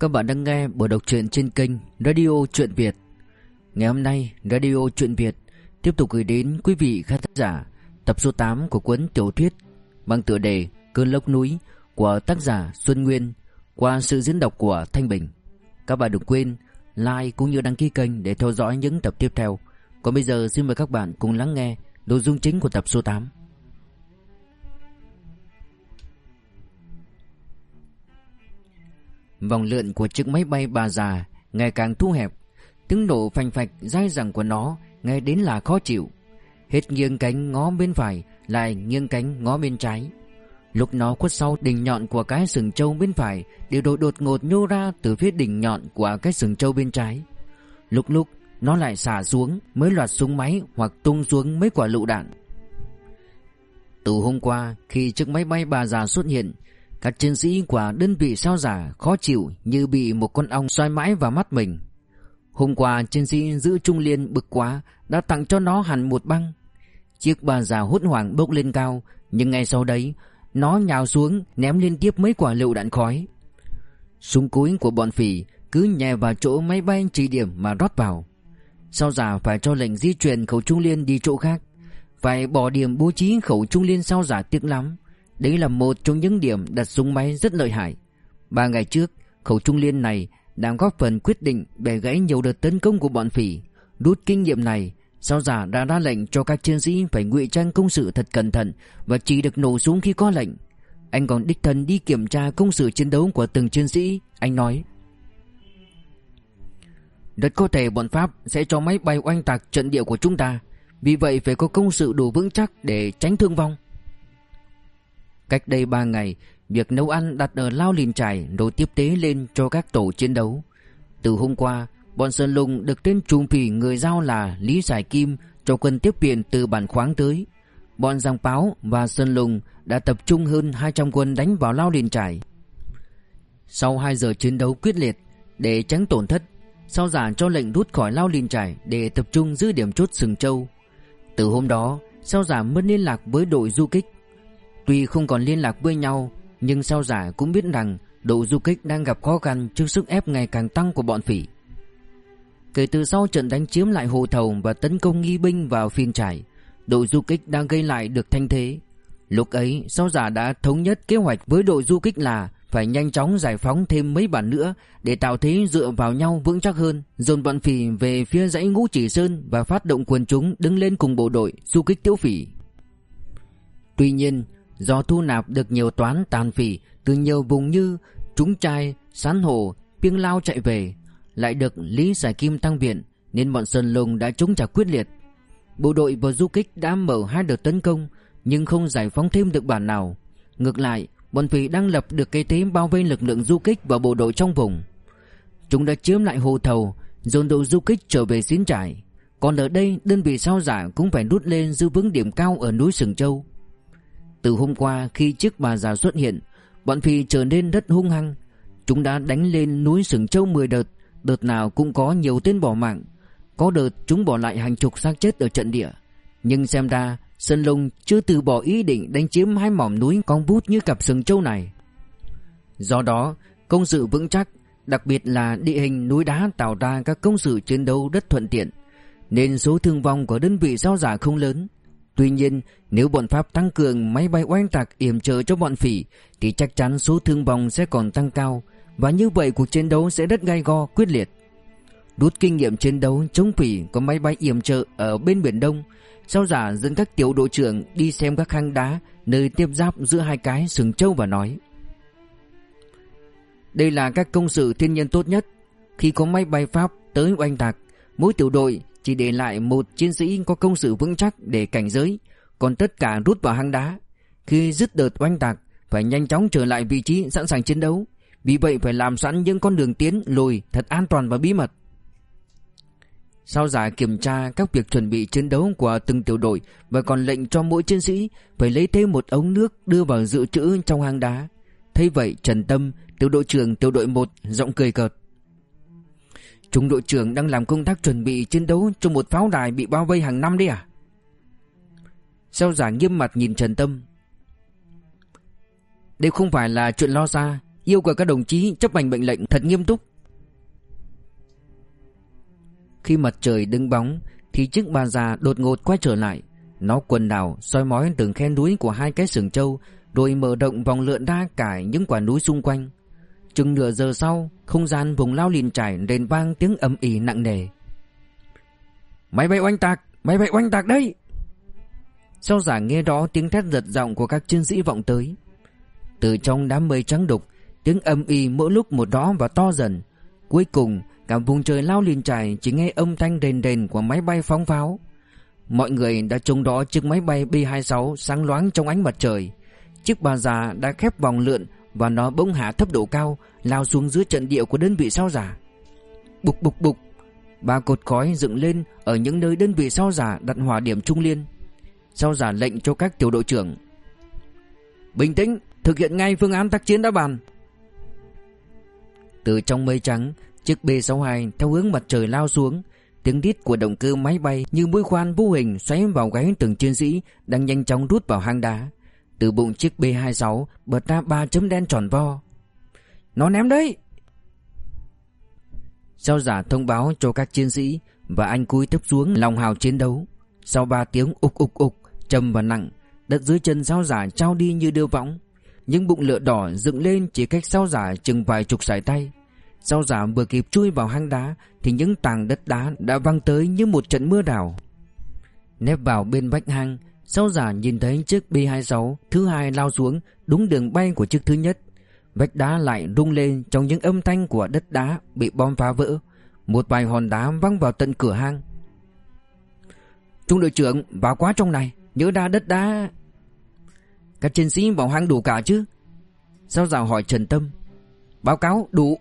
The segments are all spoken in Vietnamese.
Các bạn đang nghe buổi đọc truyện trên kênh Radio Truyện Việt. Ngày hôm nay, Radio Truyện Việt tiếp tục gửi đến quý vị khán giả tập số 8 của cuốn tiểu thuyết mang tựa đề Cơn lốc núi của tác giả Xuân Nguyên qua sự diễn đọc của Thanh Bình. Các bạn đừng quên like cũng như đăng ký kênh để theo dõi những tập tiếp theo. Còn bây giờ xin mời các bạn cùng lắng nghe nội dung chính của tập số 8. Vòng lượn của chiếc máy bay bà già ngày càng thu hẹp, tiếng nổ phành phạch dai dẳng của nó nghe đến là khó chịu. Hết nghiêng cánh ngó bên phải, lại nghiêng cánh ngó bên trái. Lúc nó khuất sau đỉnh nhọn của cái sừng trâu bên phải, đều đột đột ngột nhô ra từ phía đỉnh nhọn của cái sừng trâu bên trái. Lúc lúc nó lại xả xuống mới loạt súng máy hoặc tung xuống mấy quả lựu đạn. Từ hôm qua khi chiếc máy bay bà già xuất hiện, các chiến sĩ của đơn vị sao giả khó chịu như bị một con ong xoay mãi vào mắt mình. Hôm qua, chiến sĩ giữ Trung Liên bực quá, đã tặng cho nó hẳn một băng. Chiếc bà già hốt hoảng bốc lên cao, nhưng ngay sau đấy, nó nhào xuống, ném liên tiếp mấy quả lựu đạn khói. Súng cối của bọn phỉ cứ nhè vào chỗ máy bay chỉ điểm mà rót vào. Sao giả phải cho lệnh di chuyển khẩu Trung Liên đi chỗ khác. Phải bỏ điểm bố trí khẩu Trung Liên sao giả tiếc lắm. Đấy là một trong những điểm đặt súng máy rất lợi hại. Ba ngày trước, khẩu trung liên này đang góp phần quyết định bẻ gãy nhiều đợt tấn công của bọn phỉ. Rút kinh nghiệm này, sao giả đã ra lệnh cho các chiến sĩ phải ngụy trang công sự thật cẩn thận và chỉ được nổ súng khi có lệnh. Anh còn đích thân đi kiểm tra công sự chiến đấu của từng chiến sĩ, anh nói. Rất có thể bọn Pháp sẽ cho máy bay oanh tạc trận địa của chúng ta, vì vậy phải có công sự đủ vững chắc để tránh thương vong. Cách đây 3 ngày, việc nấu ăn đặt ở lao lìn trải rồi tiếp tế lên cho các tổ chiến đấu. Từ hôm qua, bọn Sơn Lùng được tên trùm phỉ người giao là Lý giải Kim cho quân tiếp viện từ bản khoáng tới. Bọn Giang Páo và Sơn Lùng đã tập trung hơn 200 quân đánh vào lao lìn trải. Sau 2 giờ chiến đấu quyết liệt, để tránh tổn thất, sau giả cho lệnh rút khỏi lao lìn trải để tập trung giữ điểm chốt sừng châu. Từ hôm đó, sau giả mất liên lạc với đội du kích Tuy không còn liên lạc với nhau, Nhưng sao giả cũng biết rằng Đội du kích đang gặp khó khăn trước sức ép ngày càng tăng của bọn phỉ. Kể từ sau trận đánh chiếm lại hồ thầu và tấn công nghi binh vào phiên trải Đội du kích đang gây lại được thanh thế. Lúc ấy, sao giả đã thống nhất kế hoạch với đội du kích là Phải nhanh chóng giải phóng thêm mấy bản nữa Để tạo thế dựa vào nhau vững chắc hơn, Dồn bọn phỉ về phía dãy ngũ chỉ sơn Và phát động quần chúng đứng lên cùng bộ đội du kích tiêu phỉ. Tuy nhiên Do thu nạp được nhiều toán tàn phỉ từ nhiều vùng như Trúng Trai, Sán Hồ, Piêng Lao chạy về, lại được Lý Giải Kim tăng viện nên bọn Sơn Lùng đã chống trả quyết liệt. Bộ đội và du kích đã mở hai đợt tấn công nhưng không giải phóng thêm được bản nào. Ngược lại, bọn phỉ đang lập được cây thế bao vây lực lượng du kích và bộ đội trong vùng. Chúng đã chiếm lại hồ thầu, dồn đội du kích trở về xín trải. Còn ở đây, đơn vị sao giả cũng phải rút lên giữ vững điểm cao ở núi Sừng Châu. Từ hôm qua khi chiếc bà già xuất hiện, Bọn Phi trở nên rất hung hăng. Chúng đã đánh lên núi Sừng Châu 10 đợt Đợt nào cũng có nhiều tên bỏ mạng. Có đợt chúng bỏ lại hàng chục xác chết ở trận địa. Nhưng xem ra, Sơn Lung chưa từ bỏ ý định đánh chiếm hai mỏm núi con bút như cặp sừng châu này. Do đó, công sự vững chắc, Đặc biệt là địa hình núi đá tạo ra các công sự chiến đấu rất thuận tiện, Nên số thương vong của đơn vị giao giả không lớn. Tuy nhiên, nếu bọn Pháp tăng cường máy bay oanh tạc yểm trợ cho bọn phỉ thì chắc chắn số thương vong sẽ còn tăng cao và như vậy cuộc chiến đấu sẽ rất gai go, quyết liệt. Rút kinh nghiệm chiến đấu chống phỉ có máy bay yểm trợ ở bên Biển Đông, sau giả dẫn các tiểu đội trưởng đi xem các hang đá nơi tiếp giáp giữa hai cái sừng châu và nói. Đây là các công sự thiên nhiên tốt nhất. Khi có máy bay Pháp tới oanh tạc, mỗi tiểu đội chỉ để lại một chiến sĩ có công sự vững chắc để cảnh giới, còn tất cả rút vào hang đá. Khi dứt đợt oanh tạc, phải nhanh chóng trở lại vị trí sẵn sàng chiến đấu. Vì vậy phải làm sẵn những con đường tiến lùi thật an toàn và bí mật. Sau giả kiểm tra các việc chuẩn bị chiến đấu của từng tiểu đội và còn lệnh cho mỗi chiến sĩ phải lấy thêm một ống nước đưa vào dự trữ trong hang đá. Thấy vậy Trần Tâm, tiểu đội trưởng tiểu đội 1 giọng cười cợt. Trung đội trưởng đang làm công tác chuẩn bị chiến đấu cho một pháo đài bị bao vây hàng năm đấy à? Sao giả nghiêm mặt nhìn Trần Tâm. Đây không phải là chuyện lo xa, Yêu cầu các đồng chí chấp hành mệnh lệnh thật nghiêm túc. Khi mặt trời đứng bóng, Thì chiếc bà già đột ngột quay trở lại. Nó quần đảo, soi mói từng khe núi của hai cái sừng trâu, Rồi mở rộng vòng lượn đa cải những quả núi xung quanh. Chừng nửa giờ sau, Không gian vùng lao liền trải rền vang tiếng ầm ỉ nặng nề. Máy bay oanh tạc, Máy bay oanh tạc đây! Sau giả nghe đó tiếng thét giật giọng của các chiến sĩ vọng tới, Từ trong đám mây trắng đục, Tiếng âm ỉ mỗi lúc một đó và to dần. Cuối cùng, cả vùng trời lao liền trải Chỉ nghe âm thanh đền đền của máy bay phóng pháo. Mọi người đã trông đó chiếc máy bay B-26 sáng loáng trong ánh mặt trời. Chiếc bà già đã khép vòng lượn và nó bỗng hạ thấp độ cao, Lao xuống dưới trận địa của đơn vị sao giả. Bục bục bục. Ba cột khói dựng lên Ở những nơi đơn vị sao giả đặt hỏa điểm trung liên. Sao giả lệnh cho các tiểu đội trưởng. Bình tĩnh, Thực hiện ngay phương án tác chiến đã bàn. Từ trong mây trắng, Chiếc B-62 theo hướng mặt trời lao xuống. Tiếng đít của động cơ máy bay như mũi khoan vô hình xoáy vào gáy từng chiến sĩ đang nhanh chóng rút vào hang đá. Từ bụng chiếc B-26 bật ra ba chấm đen tròn vo. Nó ném đấy! Sao giả thông báo cho các chiến sĩ và anh cúi thấp xuống lòng hào chiến đấu. Sau ba tiếng ục ục ục, trầm và nặng, đất dưới chân sao giả trao đi như đưa võng. Những bụng lửa đỏ dựng lên chỉ cách sao giả chừng vài chục sải tay. Sao giả vừa kịp chui vào hang đá thì những tảng đất đá đã văng tới như một trận mưa đảo. Nép vào bên vách hang, sau giả nhìn thấy chiếc B-26 thứ hai lao xuống đúng đường bay của chiếc thứ nhất. Vách đá lại rung lên trong những âm thanh của đất đá bị bom phá vỡ. Một vài hòn đá văng vào tận cửa hang. Trung đội trưởng vào quá trong này, nhớ đa đất đá. Các chiến sĩ vào hang đủ cả chứ? Sao rào hỏi Trần Tâm. Báo cáo đủ.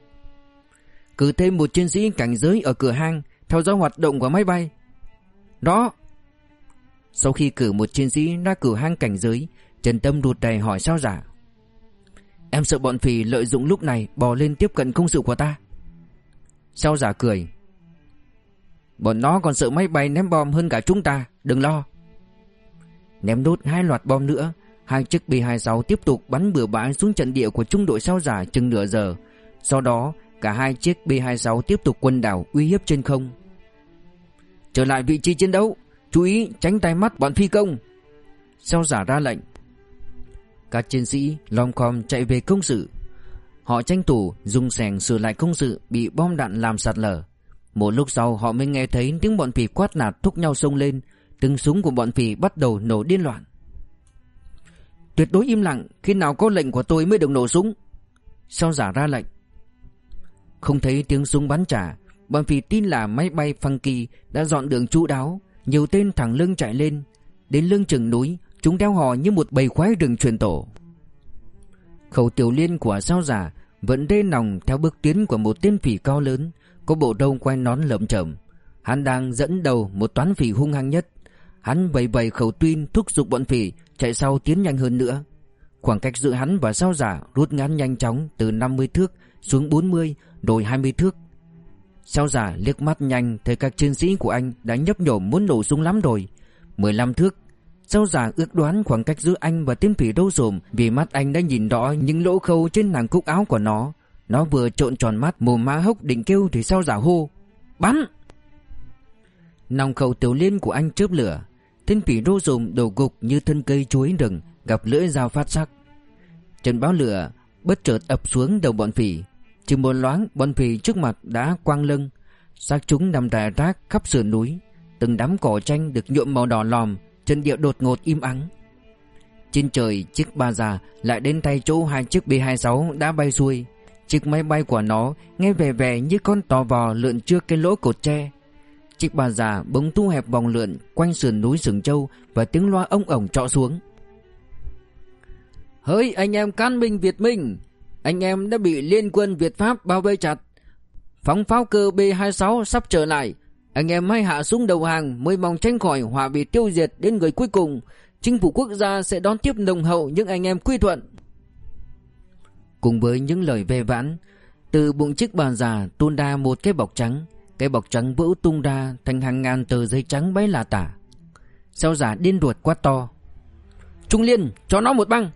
Cử thêm một chiến sĩ cảnh giới ở cửa hang theo dõi hoạt động của máy bay. Đó. Sau khi cử một chiến sĩ ra cửa hang cảnh giới, Trần Tâm đụt đầy hỏi sao giả. Em sợ bọn phì lợi dụng lúc này bò lên tiếp cận công sự của ta. Sao giả cười. Bọn nó còn sợ máy bay ném bom hơn cả chúng ta, đừng lo. Ném đốt hai loạt bom nữa, hai chiếc B-26 tiếp tục bắn bừa bãi xuống trận địa của trung đội sao giả chừng nửa giờ. Sau đó, cả hai chiếc B-26 tiếp tục quân đảo uy hiếp trên không. Trở lại vị trí chiến đấu, chú ý tránh tay mắt bọn phi công. Sao giả ra lệnh, các chiến sĩ lom khom chạy về công sự. Họ tranh thủ dùng sẻng sửa lại công sự Bị bom đạn làm sạt lở. Một lúc sau họ mới nghe thấy tiếng bọn phỉ quát nạt thúc nhau xông lên. Từng súng của bọn phỉ bắt đầu nổ điên loạn. Tuyệt đối im lặng Khi nào có lệnh của tôi mới được nổ súng. Sao giả ra lệnh Không thấy tiếng súng bắn trả Bọn phỉ tin là máy bay Funky Đã dọn đường chú đáo. Nhiều tên thẳng lưng chạy lên. Đến lưng chừng núi, Chúng đeo hò như một bầy khoái rừng truyền tổ. Khẩu tiểu liên của sao giả Vẫn đê nòng theo bước tiến của một tên phỉ cao lớn, Có bộ râu quay nón lợm chởm. Hắn đang dẫn đầu một toán phỉ hung hăng nhất. Hắn vầy vầy khẩu tuyên thúc giục bọn phỉ Chạy sau tiến nhanh hơn nữa. Khoảng cách giữa hắn và sao giả rút ngắn nhanh chóng Từ 50 thước xuống 40 Rồi 20 thước. Sao giả liếc mắt nhanh Thấy các chiến sĩ của anh đã nhấp nhổm muốn nổ súng lắm rồi. 15 thước. Sao giả ước đoán khoảng cách giữa anh và tên phỉ đâu rồm Vì mắt anh đã nhìn rõ những lỗ khâu trên nàng cúc áo của nó. Nó vừa trộn tròn mắt mồm má hốc định kêu thì sao giả hô? Bắn! Nòng khẩu tiểu liên của anh chớp lửa. Tên phỉ đô rồm đổ gục như thân cây chuối rừng, Gặp lưỡi dao phát sắc. Trận báo lửa bất chợt ập xuống đầu bọn phỉ. Chỉ một loáng bọn phỉ trước mặt đã quang lưng. Xác chúng nằm rải rác khắp sườn núi. Từng đám cỏ tranh được nhuộm màu đỏ lòm, Chân địa đột ngột im ắng. Trên trời, chiếc ba già Lại đến tay chỗ hai chiếc B-26 đã bay xuôi. Chiếc máy bay của nó Nghe vẻ vẻ như con tò vò lượn trước cái lỗ cột tre. Chiếc ba già bỗng thu hẹp vòng lượn Quanh sườn núi sừng châu Và tiếng loa ông ổng trọ xuống. Hỡi anh em can binh Việt Minh anh em đã bị liên quân Việt Pháp bao vây chặt Phóng pháo cơ B-26 sắp trở lại anh em hãy hạ súng đầu hàng mới mong tránh khỏi hỏa bị tiêu diệt đến người cuối cùng. Chính phủ quốc gia sẽ đón tiếp nồng hậu những anh em quy thuận. Cùng với những lời về vãn, từ bụng chiếc bàn già tuôn ra một cái bọc trắng. Cái bọc trắng vỡ tung ra thành hàng ngàn tờ giấy trắng bay là tả. Sao giả điên ruột quá to. Trung Liên, cho nó một băng.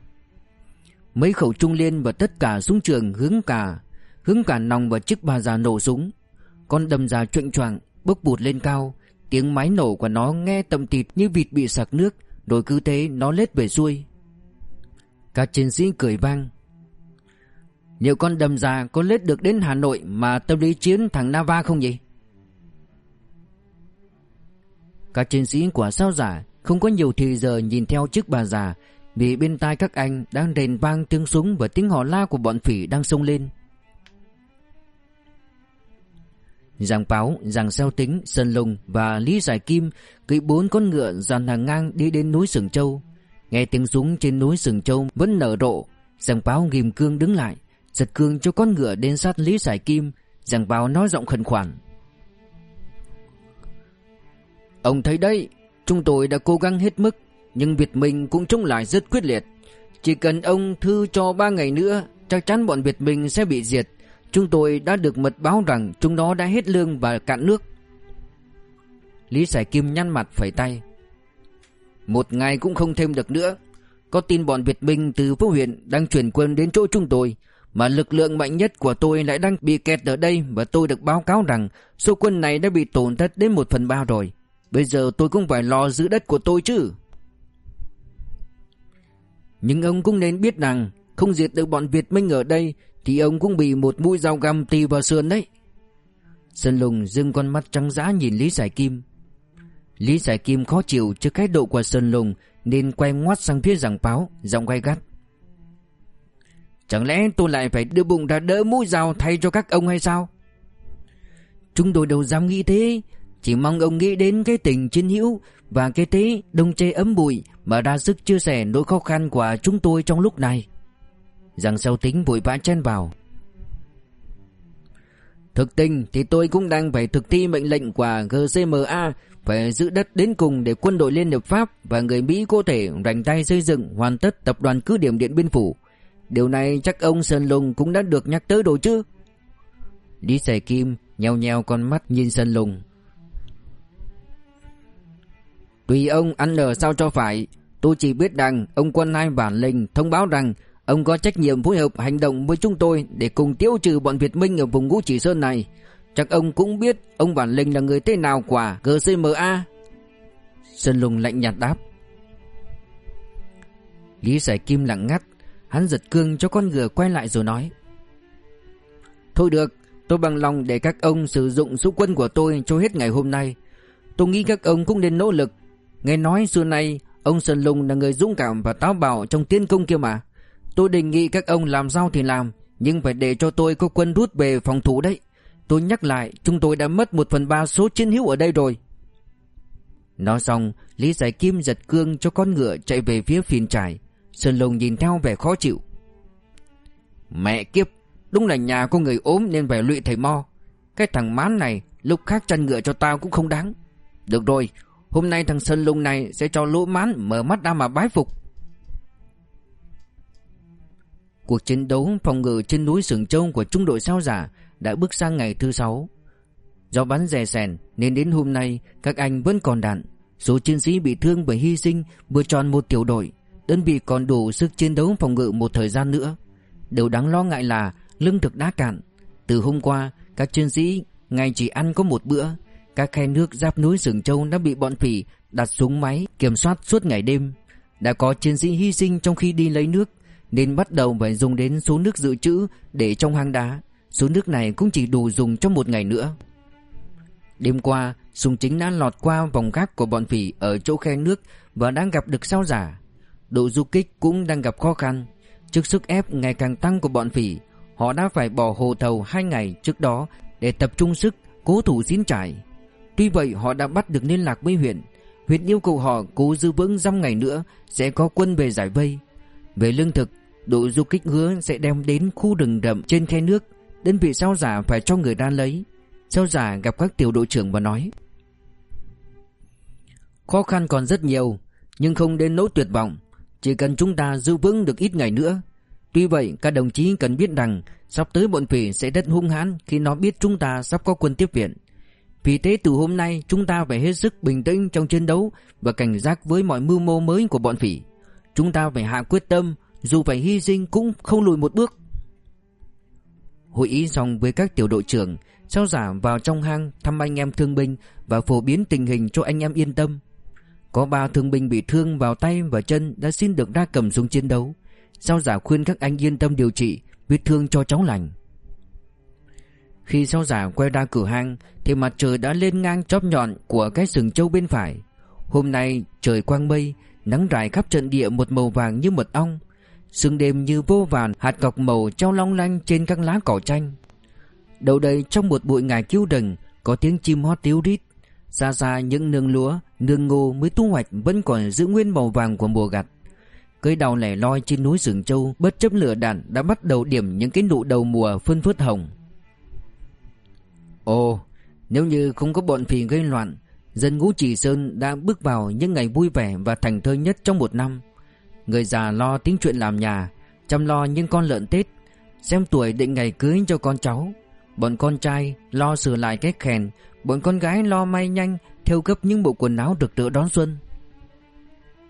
Mấy khẩu trung liên và tất cả súng trường hướng cả Hướng cả nòng vào chiếc bà già nổ súng. Con đầm già truyện choạng, Bốc bụt lên cao. Tiếng máy nổ của nó nghe tầm tịt như vịt bị sạc nước, Rồi cứ thế nó lết về xuôi. Các chiến sĩ cười vang. Liệu con đầm già có lết được đến Hà Nội Mà tâm lý chiến thằng Nava không nhỉ? Các chiến sĩ của sao giả Không có nhiều thời giờ nhìn theo chiếc bà già vì bên tai các anh đang rền vang tiếng súng Và tiếng hò la của bọn phỉ đang xông lên Giàng Páo, Giàng Xeo Tính, Sơn Lùng và Lý Giải Kim cưỡi bốn con ngựa dàn hàng ngang đi đến núi Sừng Châu. Nghe tiếng súng trên núi Sừng Châu vẫn nở rộ, Giàng Páo ghim cương đứng lại, giật cương cho con ngựa đến sát Lý Giải Kim. Giàng Páo nói giọng khẩn khoản. Ông thấy đấy, chúng tôi đã cố gắng hết mức, nhưng Việt Minh cũng chống lại rất quyết liệt. Chỉ cần ông thư cho ba ngày nữa, chắc chắn bọn Việt Minh sẽ bị diệt. Chúng tôi đã được mật báo rằng chúng nó đã hết lương và cạn nước. Lý Sải Kim nhăn mặt phẩy tay. Một ngày cũng không thêm được nữa. Có tin bọn Việt Minh từ phố huyện đang chuyển quân đến chỗ chúng tôi, mà lực lượng mạnh nhất của tôi lại đang bị kẹt ở đây và tôi được báo cáo rằng số quân này đã bị tổn thất đến một phần ba rồi. Bây giờ tôi cũng phải lo giữ đất của tôi chứ. Nhưng ông cũng nên biết rằng, không diệt được bọn Việt Minh ở đây, thì ông cũng bị một mũi dao găm tì vào sườn đấy. Sơn Lùng dưng con mắt trắng dã nhìn Lý Giải Kim. Lý Giải Kim khó chịu trước cái độ của Sơn Lùng, Nên quay ngoắt sang phía giảng báo, Giọng gay gắt. Chẳng lẽ tôi lại phải đưa bụng ra đỡ mũi dao thay cho các ông hay sao? Chúng tôi đâu dám nghĩ thế chỉ mong ông nghĩ đến cái tình chiến hữu Và cái thế đông chê ấm bụi Mà ra sức chia sẻ nỗi khó khăn của chúng tôi trong lúc này. Giang sau tính vội vã chen vào. Thực tình thì tôi cũng đang phải thực thi mệnh lệnh của GCMA Phải giữ đất đến cùng để quân đội Liên Hiệp Pháp Và người Mỹ có thể rành tay xây dựng, hoàn tất tập đoàn cứ điểm Điện Biên Phủ. Điều này chắc ông Sơn Lùng cũng đã được nhắc tới rồi chứ? Lý Sài Kim nheo nheo con mắt nhìn Sơn Lùng. Tùy ông ăn ở sao cho phải Tôi chỉ biết rằng ông quân hai bản linh thông báo rằng Ông có trách nhiệm phối hợp hành động với chúng tôi để cùng tiêu trừ bọn Việt Minh ở vùng Ngũ Chỉ Sơn này. Chắc ông cũng biết ông Bản Linh là người thế nào quả GCMA. Sơn Lùng lạnh nhạt đáp. Lý Giải Kim lặng ngắt, hắn giật cương cho con ngựa quay lại rồi nói. Thôi được, tôi bằng lòng để các ông sử dụng số quân của tôi cho hết ngày hôm nay. Tôi nghĩ các ông cũng nên nỗ lực. Nghe nói xưa nay, ông Sơn Lùng là người dũng cảm và táo bạo trong tiến công kia mà. Tôi đề nghị các ông làm sao thì làm Nhưng phải để cho tôi có quân rút về phòng thủ đấy. Tôi nhắc lại Chúng tôi đã mất một phần ba số chiến hữu ở đây rồi. Nói xong Lý Giải Kim giật cương cho con ngựa chạy về phía phiền trải Sơn Lùng nhìn theo vẻ khó chịu. Mẹ kiếp Đúng là nhà có người ốm nên phải lụy thầy mo. Cái thằng mán này Lúc khác chăn ngựa cho tao cũng không đáng. Được rồi Hôm nay thằng Sơn Lùng này sẽ cho lỗ mán mở mắt ra mà bái phục Cuộc chiến đấu phòng ngự trên núi Sừng Châu của trung đội sao giả đã bước sang ngày thứ sáu. Do bắn rè sèn nên đến hôm nay các anh vẫn còn đạn. Số chiến sĩ bị thương và hy sinh vừa tròn một tiểu đội. Đơn vị còn đủ sức chiến đấu phòng ngự một thời gian nữa. Điều đáng lo ngại là lương thực đã cạn. Từ hôm qua, các chiến sĩ ngày chỉ ăn có một bữa. Các khe nước giáp núi Sừng Châu đã bị bọn phỉ đặt súng máy kiểm soát suốt ngày đêm. Đã có chiến sĩ hy sinh trong khi đi lấy nước nên bắt đầu phải dùng đến số nước dự trữ để trong hang đá. Số nước này cũng chỉ đủ dùng trong một ngày nữa. Đêm qua, sùng chính đã lọt qua vòng gác của bọn phỉ ở chỗ khe nước và đang gặp được sao giả. Độ du kích cũng đang gặp khó khăn. Trước sức ép ngày càng tăng của bọn phỉ, họ đã phải bỏ hồ thầu hai ngày trước đó để tập trung sức cố thủ xin trải. Tuy vậy họ đã bắt được liên lạc với huyện. Huyện yêu cầu họ cố giữ vững dăm ngày nữa sẽ có quân về giải vây. Về lương thực, Đội du kích hứa sẽ đem đến khu rừng rậm trên khe nước. Đơn vị sao giả phải cho người ra lấy. Sao giả gặp các tiểu đội trưởng và nói Khó khăn còn rất nhiều Nhưng không đến nỗi tuyệt vọng. Chỉ cần chúng ta giữ vững được ít ngày nữa. Tuy vậy các đồng chí cần biết rằng Sắp tới bọn phỉ sẽ rất hung hãn Khi nó biết chúng ta sắp có quân tiếp viện. Vì thế từ hôm nay, chúng ta phải hết sức bình tĩnh trong chiến đấu Và cảnh giác với mọi mưu mô mới của bọn phỉ. Chúng ta phải hạ quyết tâm, Dù phải hy sinh cũng không lùi một bước. Hội ý xong với các tiểu đội trưởng sau giả vào trong hang thăm anh em thương binh Và phổ biến tình hình cho anh em yên tâm. Có ba thương binh bị thương vào tay và chân Đã xin được ra cầm súng chiến đấu. Sao giả khuyên các anh yên tâm điều trị, Vết thương cho cháu lành. Khi sao giả quay ra cửa hang Thì mặt trời đã lên ngang chóp nhọn Của cái sừng châu bên phải. Hôm nay trời quang mây Nắng rải khắp trận địa một màu vàng như mật ong. Sương đêm như vô vàn hạt cọc màu treo long lanh trên các lá cỏ chanh. Đầu đây trong một bụi ngải kiêu rừng Có tiếng chim hót tíu rít. Xa xa những nương lúa, nương ngô mới thu hoạch Vẫn còn giữ nguyên màu vàng của mùa gặt. Cây đào lẻ loi trên núi rừng châu Bất chấp lửa đạn đã bắt đầu điểm những cái nụ đầu mùa phân phớt hồng. Ồ, nếu như không có bọn phì gây loạn Dân ngũ Chỉ Sơn đã bước vào những ngày vui vẻ và thành thơi nhất trong một năm. Người già lo tính chuyện làm nhà Chăm lo những con lợn Tết Xem tuổi định ngày cưới cho con cháu. Bọn con trai lo sửa lại cái khèn, Bọn con gái lo may nhanh Theo gấp những bộ quần áo được tựa đón xuân.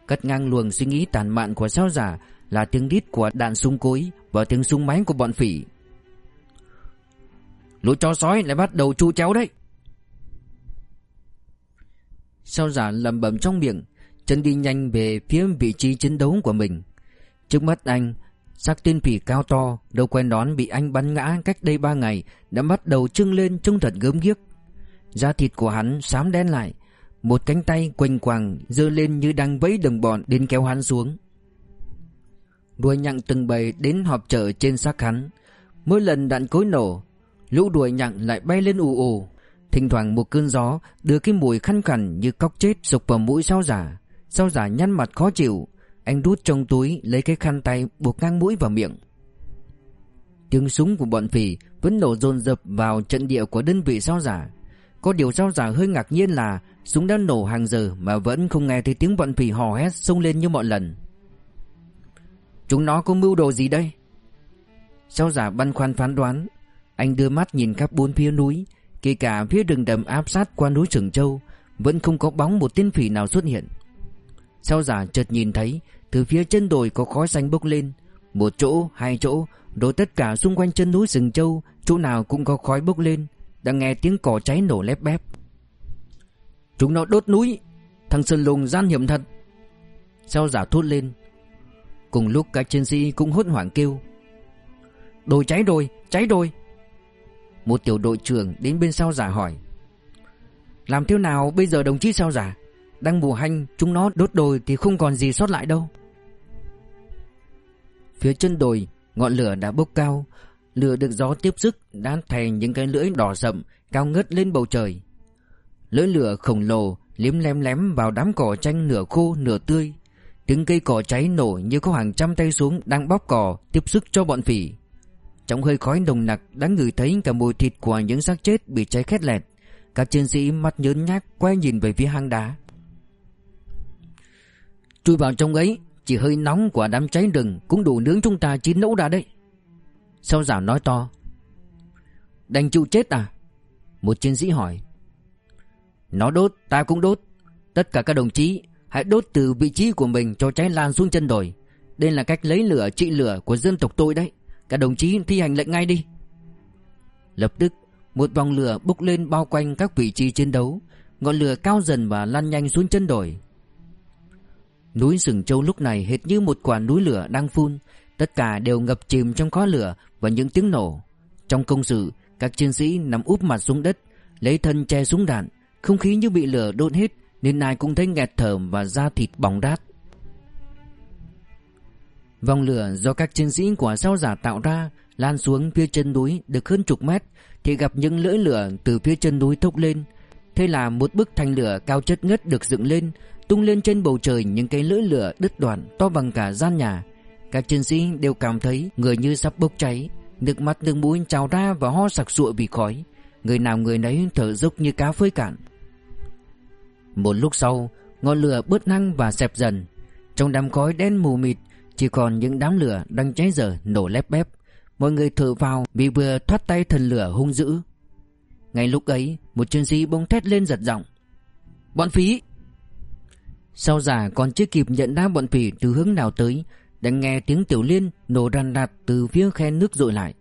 Cắt ngang luồng suy nghĩ tàn mạn của sao giả Là tiếng đít của đạn súng cối Và tiếng súng máy của bọn phỉ. Lũ chó sói lại bắt đầu chu chéo đấy. Sao giả lầm bầm trong miệng, Chân đi nhanh về phía vị trí chiến đấu của mình. Trước mắt anh, Xác tên phỉ cao to Đầu quen đón bị anh bắn ngã cách đây ba ngày, Đã bắt đầu trưng lên trông thật gớm ghiếc. Da thịt của hắn xám đen lại, Một cánh tay quanh quàng giơ lên như đang vẫy đồng bọn đến kéo hắn xuống. Đuôi nhặng từng bầy đến họp chợ trên xác hắn. Mỗi lần đạn cối nổ Lũ đuổi nhặng lại bay lên ù ù. Thỉnh thoảng một cơn gió đưa cái mùi khăn khẳng như cóc chết sục vào mũi sao giả Sao giả nhăn mặt khó chịu. Anh rút trong túi lấy cái khăn tay buộc ngang mũi vào miệng. Tiếng súng của bọn phỉ vẫn nổ dồn dập vào trận địa của đơn vị sao giả Có điều sao giả hơi ngạc nhiên là Súng đã nổ hàng giờ mà vẫn không nghe thấy tiếng bọn phỉ hò hét xông lên như mọi lần. Chúng nó có mưu đồ gì đây? Sao giả băn khoăn phán đoán. Anh đưa mắt nhìn khắp bốn phía núi Kể cả phía rừng đầm áp sát qua núi Sừng Châu Vẫn không có bóng một tên phỉ nào xuất hiện. Sau giả chợt nhìn thấy Từ phía chân đồi có khói xanh bốc lên. Một chỗ, hai chỗ Rồi tất cả xung quanh chân núi Sừng Châu Chỗ nào cũng có khói bốc lên Đang nghe tiếng cỏ cháy nổ lép bép. Chúng nó đốt núi Thằng Sơn Lùng gian hiểm thật. Sao giả thốt lên. Cùng lúc các chiến sĩ cũng hốt hoảng kêu. Đồi cháy rồi, cháy rồi. Một tiểu đội trưởng đến bên sau giả hỏi. Làm thế nào bây giờ đồng chí sao giả? Đang mùa hanh, chúng nó đốt đồi thì không còn gì sót lại đâu. Phía chân đồi, Ngọn lửa đã bốc cao. Lửa được gió tiếp sức, Đã thành những cái lưỡi đỏ rậm, Cao ngất lên bầu trời. Lưỡi lửa khổng lồ, Liếm lém lém vào đám cỏ tranh nửa khô, nửa tươi. Tiếng cây cỏ cháy nổ như có hàng trăm tay súng đang bóp cỏ tiếp sức cho bọn phỉ. Trong hơi khói nồng nặc đã ngửi thấy cả mùi thịt của những xác chết bị cháy khét lẹt. Các chiến sĩ mắt nhớn nhác quay nhìn về phía hang đá. Chui vào trong ấy, Chỉ hơi nóng của đám cháy rừng Cũng đủ nướng chúng ta chín nấu ra đấy. Sao giảo nói to, Đành chịu chết à? Một chiến sĩ hỏi. Nó đốt, ta cũng đốt. Tất cả các đồng chí, Hãy đốt từ vị trí của mình cho cháy lan xuống chân đồi. Đây là cách lấy lửa trị lửa của dân tộc tôi đấy. Các đồng chí thi hành lệnh ngay đi. Lập tức, Một vòng lửa bốc lên bao quanh các vị trí chiến đấu. Ngọn lửa cao dần và lan nhanh xuống chân đồi. Núi sừng châu lúc này hệt như một quả núi lửa đang phun. Tất cả đều ngập chìm trong khói lửa và những tiếng nổ. Trong công sự, Các chiến sĩ nằm úp mặt xuống đất, Lấy thân che súng đạn. Không khí như bị lửa đốt hết, Nên ai cũng thấy nghẹt thở và da thịt bỏng rát Vòng lửa do các chiến sĩ của sao giả tạo ra Lan xuống phía chân núi được hơn chục mét Thì gặp những lưỡi lửa từ phía chân núi thốc lên Thế là một bức thành lửa cao chất ngất được dựng lên tung lên trên bầu trời những cái lưỡi lửa đứt đoạn to bằng cả gian nhà. Các chiến sĩ đều cảm thấy người như sắp bốc cháy, nước mắt nước mũi trào ra và ho sặc sụa vì khói. Người nào người nấy thở dốc như cá phơi cạn. Một lúc sau, ngọn lửa bớt năng và xẹp dần. Trong đám khói đen mù mịt, chỉ còn những đám lửa đang cháy dở nổ lép bép. Mọi người thở vào vì vừa thoát tay thần lửa hung dữ. Ngay lúc ấy, một chiến sĩ bông thét lên giật giọng. Bọn phí! sau giả còn chưa kịp nhận ra bọn phỉ từ hướng nào tới đã nghe tiếng Tiểu Liên nổ ràn rạt từ phía khe nước dội lại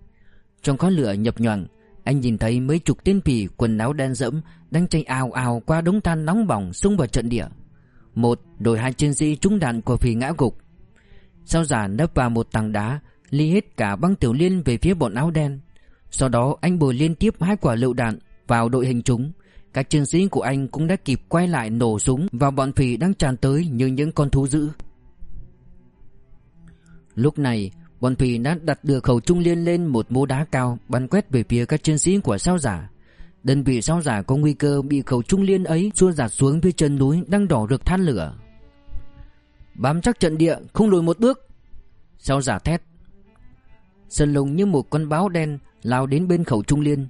Trong khói lửa nhập nhoằng Anh nhìn thấy mấy chục tên phỉ quần áo đen dẫm Đang chạy ào ào qua đống than nóng bỏng xông vào trận địa Một đội hai chiến sĩ trúng đạn của phỉ ngã gục Sao giả nấp vào một tảng đá, Ly hết cả băng Tiểu Liên về phía bọn áo đen? Sau đó, anh bồi liên tiếp hai quả lựu đạn vào đội hình chúng. Các chiến sĩ của anh cũng đã kịp quay lại nổ súng vào bọn phỉ đang tràn tới như những con thú dữ. Lúc này, bọn phỉ đã đặt được khẩu trung liên lên một mố đá cao, bắn quét về phía các chiến sĩ của sao giả Đơn vị sao giả có nguy cơ bị khẩu trung liên ấy xua giạt xuống phía chân núi đang đỏ rực than lửa. Bám chắc trận địa, không lùi một bước. Sao giả thét? Sơn lùng như một con báo đen lao đến bên khẩu trung liên.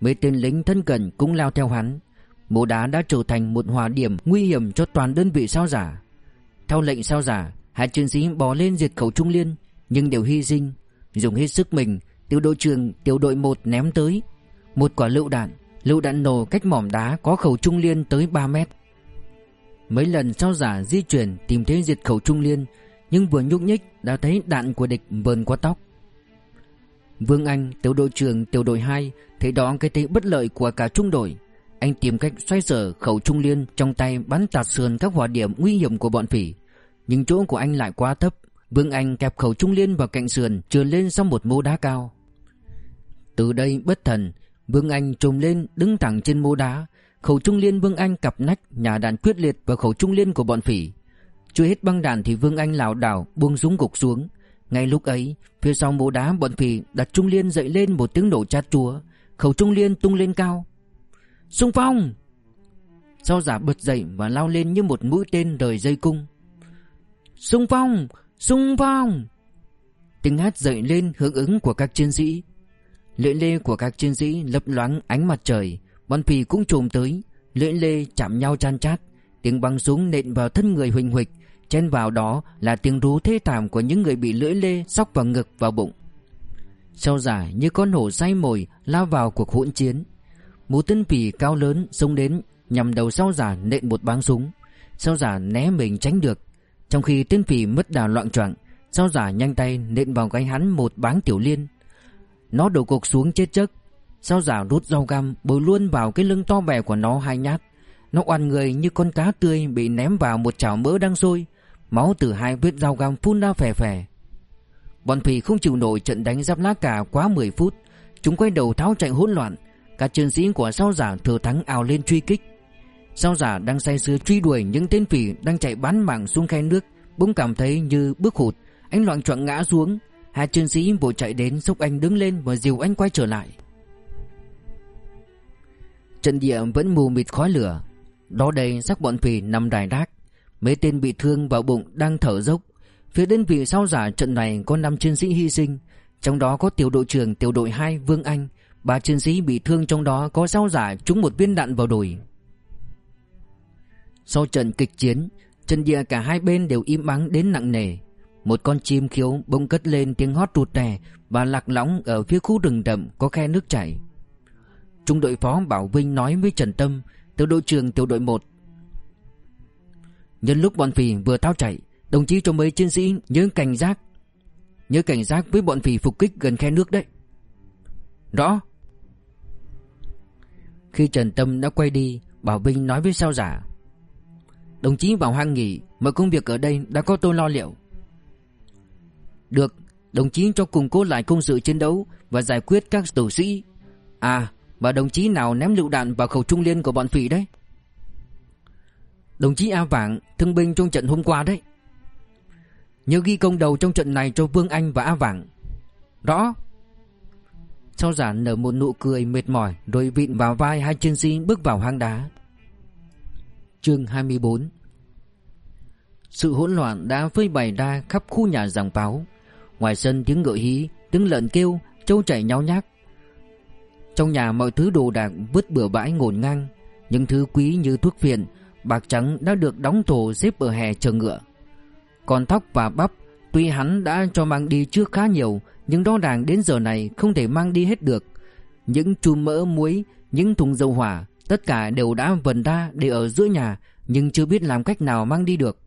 Mấy tên lính thân cận cũng lao theo hắn. Mộ đá đã trở thành một hòa điểm nguy hiểm cho toàn đơn vị sao giả. Theo lệnh sao giả, Hai chiến sĩ bò lên diệt khẩu trung liên, Nhưng đều hy sinh, Dùng hết sức mình, Tiểu đội trưởng, tiểu đội 1 ném tới. Một quả lựu đạn Lựu đạn nổ cách mỏm đá có khẩu trung liên tới 3 mét. Mấy lần sau giả di chuyển tìm thấy diệt khẩu trung liên Nhưng vừa nhúc nhích đã thấy đạn của địch vờn qua tóc Vương Anh, tiểu đội trưởng tiểu đội 2 thấy đó cái thế bất lợi của cả trung đội. Anh tìm cách xoay sở khẩu trung liên trong tay bắn tạt sườn các hỏa điểm nguy hiểm của bọn phỉ. Nhưng chỗ của anh lại quá thấp. Vương Anh kẹp khẩu trung liên vào cạnh sườn trườn lên sau một mô đá cao. Từ đây bất thần, Vương Anh trồm lên đứng thẳng trên mô đá. Khẩu trung liên Vương Anh cặp nách nhà đạn quyết liệt vào khẩu trung liên của bọn phỉ. Chưa hết băng đạn thì Vương Anh lảo đảo buông súng gục xuống. Ngay lúc ấy, phía sau mố đá bọn phỉ đặt trung liên dậy lên một tiếng nổ chát chúa, khẩu trung liên tung lên cao. Xung phong! sau giả bật dậy và lao lên như một mũi tên rời dây cung. Xung phong! Xung phong! Tiếng hát dậy lên hưởng ứng của các chiến sĩ. Lưỡi lê của các chiến sĩ lấp loáng ánh mặt trời, bọn phỉ cũng trồm tới, lưỡi lê chạm nhau chan chát, tiếng băng súng nện vào thân người huỳnh huỳnh Chen vào đó là tiếng rú thê thảm của những người bị lưỡi lê sóc vào ngực vào bụng. sau giả như con hổ say mồi lao vào cuộc hỗn chiến. Mũ tên phỉ cao lớn xông đến nhằm đầu sau giả nện một báng súng. sau giả né mình tránh được. Trong khi tên phỉ mất đà loạn choạng, sau giả nhanh tay nện vào gáy hắn một báng tiểu liên. Nó đổ cục xuống chết chất. Sao giả rút dao găm, bồi luôn vào cái lưng to bè của nó hai nhát. Nó oằn người như con cá tươi bị ném vào một chảo mỡ đang sôi. Máu từ hai vết dao găm phun ra phè phè. Bọn phì không chịu nổi trận đánh giáp lá cả quá 10 phút. Chúng quay đầu tháo chạy hỗn loạn. Các chiến sĩ của sao giả thừa thắng ào lên truy kích. Sao giả đang say sưa truy đuổi những tên phỉ đang chạy bán mạng xuống khe nước, Bỗng cảm thấy như bước hụt. Anh loạn choạng ngã xuống. Hai chiến sĩ vội chạy đến xúc anh đứng lên và dìu anh quay trở lại. Trận địa vẫn mù mịt khói lửa. Đó đây xác bọn phỉ nằm đài rác, Mấy tên bị thương vào bụng đang thở dốc. Phía đơn vị sau giả trận này có 5 chiến sĩ hy sinh. Trong đó có tiểu đội trưởng tiểu đội 2 Vương Anh. Ba chiến sĩ bị thương trong đó có sao giả trúng một viên đạn vào đùi. Sau trận kịch chiến Trận địa cả hai bên đều im ắng đến nặng nề. Một con chim khiếu bỗng cất lên tiếng hót rụt rè Và lạc lõng ở phía khu rừng đậm có khe nước chảy. Trung đội phó Bảo Vinh nói với Trần Tâm, Tiểu đội trưởng, tiểu đội 1 Nhân lúc bọn phì vừa tháo chạy, Đồng chí cho mấy chiến sĩ nhớ cảnh giác, Nhớ cảnh giác với bọn phì phục kích gần khe nước đấy. Rõ. Khi Trần Tâm đã quay đi, Bảo Vinh nói với sao giả, Đồng chí vào hoang nghỉ, Mọi công việc ở đây đã có tôi lo liệu. Được, Đồng chí cho củng cố lại công sự chiến đấu Và giải quyết các tù sĩ. À và đồng chí nào ném lựu đạn vào khẩu trung liên của bọn phỉ đấy? Đồng chí A Vạng thương binh trong trận hôm qua đấy. Nhớ ghi công đầu trong trận này cho Vương Anh và A Vạng Rõ. Sau giản nở một nụ cười mệt mỏi Rồi vịn vào vai hai chiến sĩ bước vào hang đá. Chương 24 Sự hỗn loạn đã phơi bày ra khắp khu nhà giảng báo. Ngoài sân tiếng ngựa hí, Tiếng lợn kêu, Trâu chảy nhau nhác. Trong nhà mọi thứ đồ đạc vứt bừa bãi ngổn ngang, Những thứ quý như thuốc phiện, Bạc trắng đã được đóng thổ xếp ở hè chờ ngựa. Còn tóc và bắp, Tuy hắn đã cho mang đi trước khá nhiều, Nhưng đo đàng đến giờ này không thể mang đi hết được. Những chùm mỡ muối, Những thùng dầu hỏa, Tất cả đều đã vần ra để ở giữa nhà, Nhưng chưa biết làm cách nào mang đi được.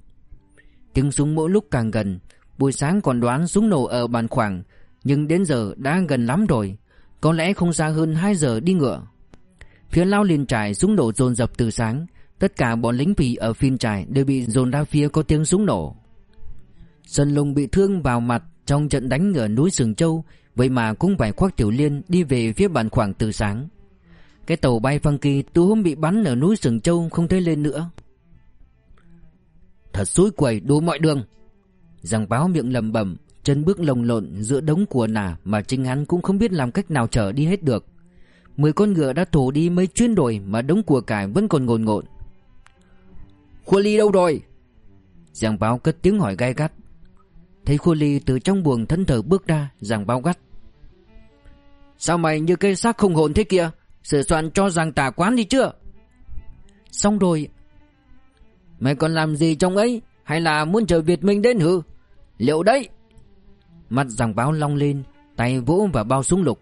Tiếng súng mỗi lúc càng gần, Buổi sáng còn đoán súng nổ ở bàn khoảng, Nhưng đến giờ đã gần lắm rồi. Có lẽ không xa hơn 2 giờ đi ngựa. Phía lao liền trải súng nổ dồn dập từ sáng. Tất cả bọn lính phì ở phiên trải đều bị dồn ra phía có tiếng súng nổ. Sơn Lùng bị thương vào mặt trong trận đánh ở núi Sừng Châu, Vậy mà cũng phải khoác Tiểu Liên đi về phía bản khoảng từ sáng. Cái tàu bay Funky từ hôm bị bắn ở núi Sừng Châu không thấy lên nữa. Thật xối quẩy, đủ mọi đường. Giang báo miệng lầm bẩm Chân bước lồng lộn giữa đống của nả Mà chính hắn cũng không biết làm cách nào trở đi hết được. Mười con ngựa đã thổ đi mấy chuyến đồi Mà đống của cải vẫn còn ngồn ngộn. Khua ly đâu rồi? Giàng báo cất tiếng hỏi gai gắt. Thấy Khua ly từ trong buồng thân thờ bước ra giàng báo gắt. Sao mày như cây xác không hồn thế kia? Sửa soạn cho giàng tà quán đi chưa? Xong rồi. Mày còn làm gì trong ấy? Hay là muốn chờ Việt Minh đến hư? Liệu đấy? Mặt giảng báo long lên Tay vỗ vào bao súng lục.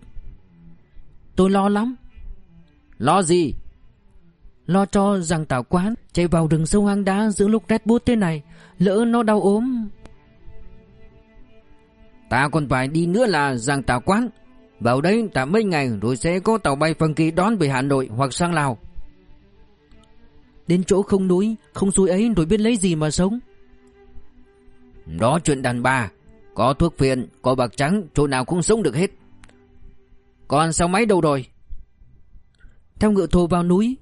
Tôi lo lắm. Lo gì? Lo cho rằng tảo quán Chạy vào rừng sâu hang đá giữa lúc rét bút thế này Lỡ nó đau ốm. Ta còn phải đi nữa là rằng tảo quán. Vào đấy, tạm mấy ngày Rồi sẽ có tàu bay phân kỳ đón về Hà Nội hoặc sang Lào. Đến chỗ không núi Không suối ấy rồi biết lấy gì mà sống. Đó chuyện đàn bà. Có thuốc phiện, Có bạc trắng, Chỗ nào cũng sống được hết. Còn sao máy đâu rồi? Theo ngựa thô vào núi.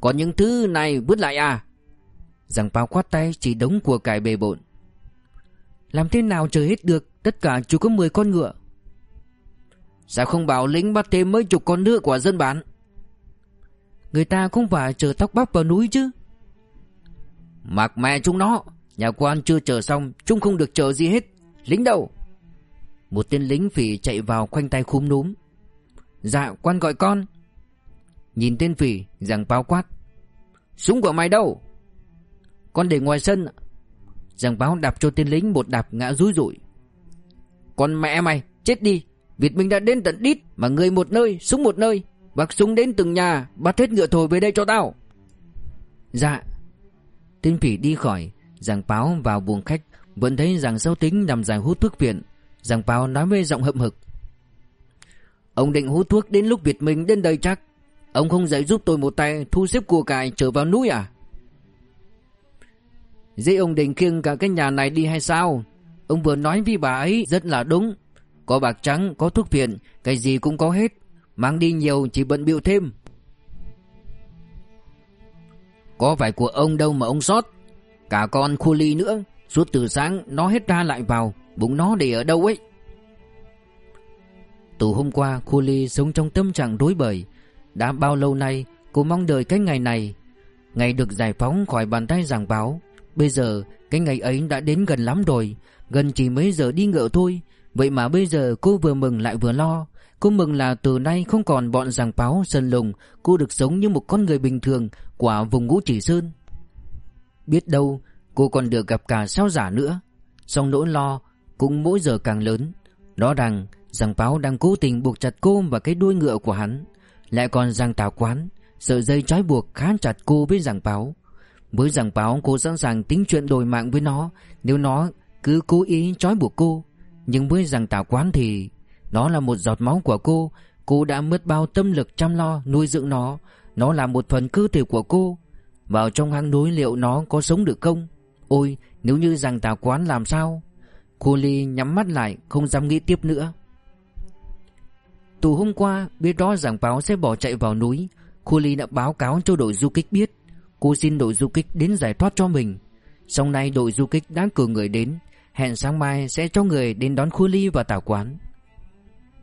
Còn những thứ này vứt lại à? Giang bao quát tay chỉ đống của cải bề bộn. Làm thế nào chờ hết được Tất cả chỉ có 10 con ngựa? Sao không bảo lính bắt thêm mấy chục con nữa của dân bản? Người ta cũng phải chờ tóc bắp vào núi chứ. Mặc mẹ chúng nó. Nhà quan chưa chờ xong Chúng không được chờ gì hết. Lính đâu? Một tên lính phỉ chạy vào khoanh tay khúm núm. Dạ quan gọi con. Nhìn tên phỉ Giàng báo quát. Súng của mày đâu? Con để ngoài sân. Giàng báo đạp cho tên lính một đạp ngã rúi rụi. Con mẹ mày, chết đi. Việt Minh đã đến tận đít Mà người một nơi, súng một nơi. Vác súng đến từng nhà, Bắt hết ngựa thổi về đây cho tao. Dạ. Tên phỉ đi khỏi Giang Páo vào buồng khách Vẫn thấy giàng sâu tính nằm dài hút thuốc viện. Giang Páo nói với giọng hậm hực. Ông định hút thuốc đến lúc Việt Minh đến đây chắc. Ông không dạy giúp tôi một tay Thu xếp của cải trở vào núi à? Dễ ông định khiêng cả cái nhà này đi hay sao? Ông vừa nói với bà ấy rất là đúng. Có bạc trắng, có thuốc viện Cái gì cũng có hết. Mang đi nhiều chỉ bận bịu thêm. Có phải của ông đâu mà ông sót? Cả con khu ly nữa. Suốt từ sáng, nó hết ra lại vào. Bụng nó để ở đâu ấy? Từ hôm qua, khu ly sống trong tâm trạng đối bời. Đã bao lâu nay, cô mong đợi cái ngày này. Ngày được giải phóng khỏi bàn tay giảng báo. Bây giờ, cái ngày ấy đã đến gần lắm rồi. Gần chỉ mấy giờ đi ngựa thôi. Vậy mà bây giờ cô vừa mừng lại vừa lo. Cô mừng là từ nay không còn bọn giảng báo sơn lùng. Cô được sống như một con người bình thường Của vùng ngũ chỉ sơn. Biết đâu cô còn được gặp cả sao giả nữa. Song nỗi lo cũng mỗi giờ càng lớn. Đó rằng rằng báo đang cố tình buộc chặt cô và cái đuôi ngựa của hắn, Lại còn rằng tào quán, Sợi dây trói buộc khá chặt cô với rằng báo. Với rằng báo, cô sẵn sàng tính chuyện đổi mạng với nó Nếu nó cứ cố ý trói buộc cô. Nhưng với rằng tào quán thì nó là một giọt máu của cô. Cô đã mất bao tâm lực chăm lo nuôi dưỡng nó. Nó là một phần cơ thể của cô. Vào trong hang núi liệu nó có sống được không? Ôi, nếu như rằng tà quán làm sao? Cô Ly nhắm mắt lại, Không dám nghĩ tiếp nữa. Từ hôm qua, biết rõ rằng báo sẽ bỏ chạy vào núi, Cô Ly đã báo cáo cho đội du kích biết. Cô xin đội du kích đến giải thoát cho mình. Sau nay đội du kích đã cử người đến, Hẹn sáng mai sẽ cho người đến đón Khu Ly và Tảo Quán.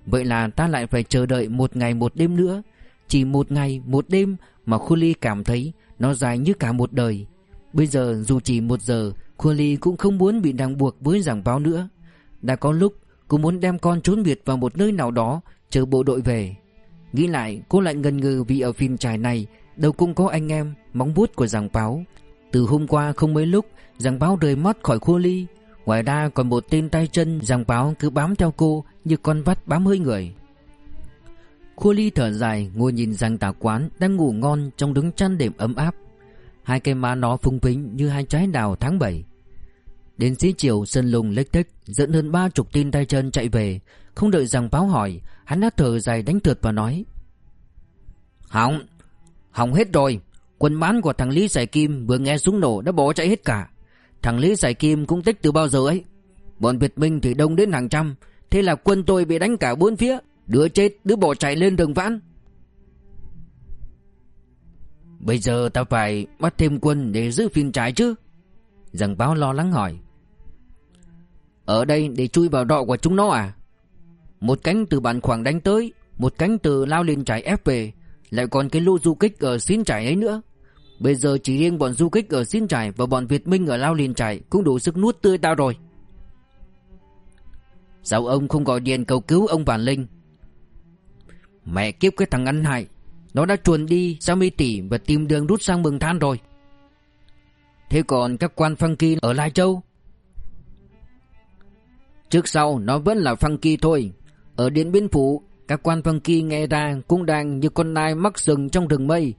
Vậy là ta lại phải chờ đợi một ngày một đêm nữa. Chỉ một ngày, một đêm mà Khu Ly cảm thấy nó dài như cả một đời. Bây giờ, dù chỉ một giờ, Khua Ly cũng không muốn bị ràng buộc với giảng báo nữa. Đã có lúc, cô muốn đem con trốn biệt vào một nơi nào đó, Chờ bộ đội về. Nghĩ lại, cô lại ngần ngừ vì ở phim trải này, Đâu cũng có anh em, Móng vuốt của giảng báo. Từ hôm qua không mấy lúc, Giảng báo rời mất khỏi Khua Ly. Ngoài ra còn một tên tay chân Giảng báo cứ bám theo cô Như con vắt bám hơi người. Khua ly thở dài, Ngồi nhìn rằng tà quán Đang ngủ ngon trong đống chăn đệm ấm áp. Hai cây má nó phung phính như hai trái đào tháng 7 Đến xế chiều, Sơn Lùng lếch thích Dẫn hơn ba chục tin tay chân chạy về. Không đợi rằng báo hỏi, Hắn đã thở dài đánh thượt và nói, Hỏng Hỏng hết rồi. Quân bán của thằng Lý Sải Kim vừa nghe súng nổ đã bỏ chạy hết cả. Thằng Lý Sải Kim cũng tích từ bao giờ ấy? Bọn Việt Minh thì đông đến hàng trăm, Thế là quân tôi bị đánh cả bốn phía. Đứa chết, đứa bỏ chạy lên đường vãn. Bây giờ ta phải bắt thêm quân để giữ phiên trái chứ? Rằng báo lo lắng hỏi. Ở đây để chui vào đọ của chúng nó à? Một cánh từ bản khoảng đánh tới, Một cánh từ lao lên trái ép về, Lại còn cái lũ du kích ở xin trải ấy nữa. Bây giờ chỉ riêng bọn du kích ở xin trải Và bọn Việt Minh ở lao liền trải Cũng đủ sức nuốt tươi tao rồi. Sao ông không gọi điện cầu cứu ông Vạn Linh? Mẹ kiếp cái thằng ăn hại. Nó đã chuồn đi, sao mi tỷ Và tìm đường rút sang Mường Than rồi? Thế còn các quan phăng kỳ ở Lai Châu? Trước sau, nó vẫn là phăng kỳ thôi. Ở Điện Biên Phủ, Các quan phăng kỳ nghe ra Cũng đang như con nai mắc rừng trong rừng mây.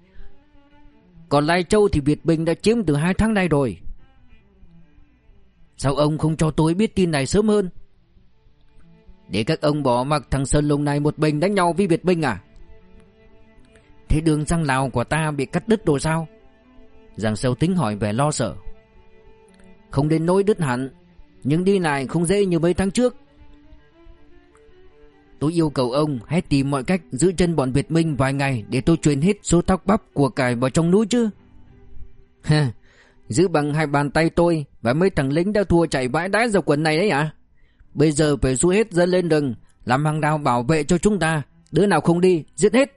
Còn Lai Châu thì Việt Bình đã chiếm từ hai tháng nay rồi. Sao ông không cho tôi biết tin này sớm hơn? Để các ông bỏ mặc thằng Sơn Lùng này một mình đánh nhau với Việt Minh à Thế đường sang Lào của ta bị cắt đứt rồi sao Giang sâu tính hỏi về lo sợ Không đến nỗi đứt hẳn Nhưng đi này không dễ như mấy tháng trước Tôi yêu cầu ông hãy tìm mọi cách giữ chân bọn Việt Minh vài ngày để tôi truyền hết số tóc bắp của cải vào trong núi chứ. Ha, giữ bằng hai bàn tay tôi và mấy thằng lính đã thua chạy vãi đá dọc quần này đấy à? Bây giờ phải xu hết dân lên đường Làm hàng đào bảo vệ cho chúng ta. Đứa nào không đi, giết hết.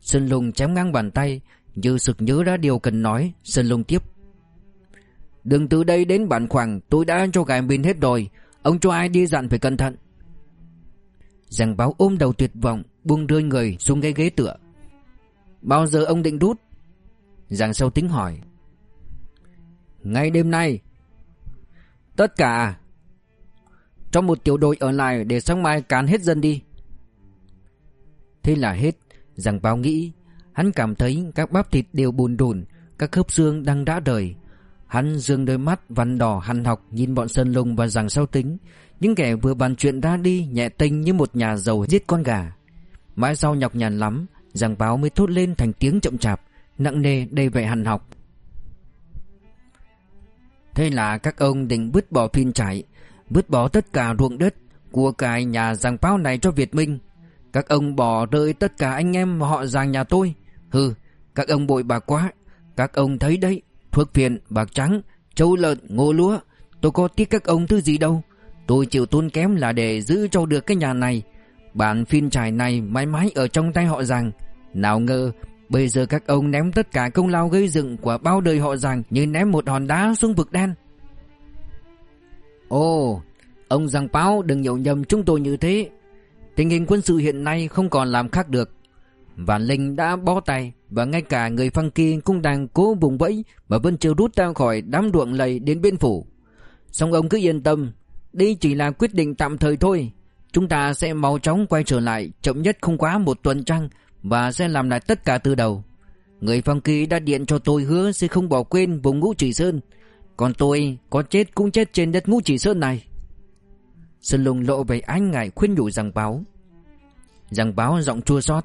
Sơn Lùng chém ngang bàn tay, Như sực nhớ ra điều cần nói. Sơn Lùng tiếp. Đường từ đây đến bản khoảng Tôi đã cho gài mình hết rồi. Ông cho ai đi dặn phải cẩn thận. Giàng báo ôm đầu tuyệt vọng, Buông rơi người xuống cái ghế tựa. Bao giờ ông định rút? Giàng sâu tính hỏi. Ngay đêm nay. Tất cả cho một tiểu đội ở lại để sáng mai cán hết dân đi. Thế là hết Giang báo nghĩ, Hắn cảm thấy các bắp thịt đều bùn đùn Các khớp xương đang đã đời Hắn dương đôi mắt văn đỏ hằn học Nhìn bọn Sơn Lùng và rằng sao tính. Những kẻ vừa bàn chuyện ra đi Nhẹ tinh như một nhà giàu giết con gà. Mãi sau nhọc nhằn lắm Giang báo mới thốt lên thành tiếng chậm chạp, Nặng nề đầy vẻ hằn học. Thế là các ông định bứt bỏ phiên trải Vứt bỏ tất cả ruộng đất Của cải nhà giàng pháo này cho Việt Minh. Các ông bỏ rơi tất cả anh em họ giàng nhà tôi. Hừ Các ông bội bạc quá. Các ông thấy đấy Thuốc phiện, bạc trắng, trâu lợn, ngô lúa. Tôi có tiếc các ông thứ gì đâu. Tôi chịu tốn kém là để giữ cho được cái nhà này. Bản phiên trải này mãi mãi ở trong tay họ rằng Nào ngờ Bây giờ các ông ném tất cả công lao gây dựng của bao đời họ rằng Như ném một hòn đá xuống vực đen. Ồ, ông Giang Báo đừng hiểu nhầm chúng tôi như thế. Tình hình quân sự hiện nay không còn làm khác được. Vạn Linh đã bó tay và ngay cả người phăng kia cũng đang cố vùng vẫy mà vẫn chưa rút ra khỏi đám ruộng lầy đến bên phủ. Xong ông cứ yên tâm, đây chỉ là quyết định tạm thời thôi. Chúng ta sẽ mau chóng quay trở lại chậm nhất không quá một tuần trăng và sẽ làm lại tất cả từ đầu. Người phong kỳ đã điện cho tôi hứa sẽ không bỏ quên vùng ngũ chỉ sơn còn tôi có chết cũng chết trên đất ngũ chỉ sơn này. Sơn lùng lộ về ánh ngại khuyên nhủ rằng báo. Rằng báo giọng chua xót.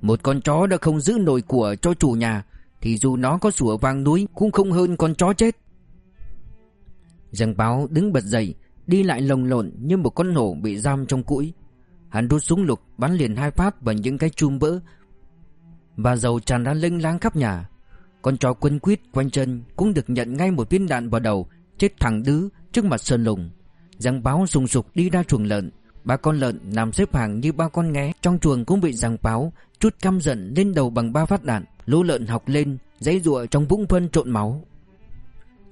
Một con chó đã không giữ nổi của cho chủ nhà, Thì dù nó có sủa vang núi Cũng không hơn con chó chết. Rằng báo đứng bật dậy, Đi lại lồng lộn như một con hổ bị giam trong cũi. Hắn rút súng lục, bắn liền hai phát vào những cái chum vỡ Và dầu tràn ra lênh láng khắp nhà con chó quấn quýt quanh chân cũng được nhận ngay một viên đạn vào đầu, chết thẳng đứ trước mặt Sơn Lùng. Giang báo sùng sục đi ra chuồng lợn, ba con lợn nằm xếp hàng như ba con nghé trong chuồng cũng bị giang báo chút căm giận lên đầu bằng ba phát đạn, lũ lợn học lên, dãy rụa trong vũng phân trộn máu.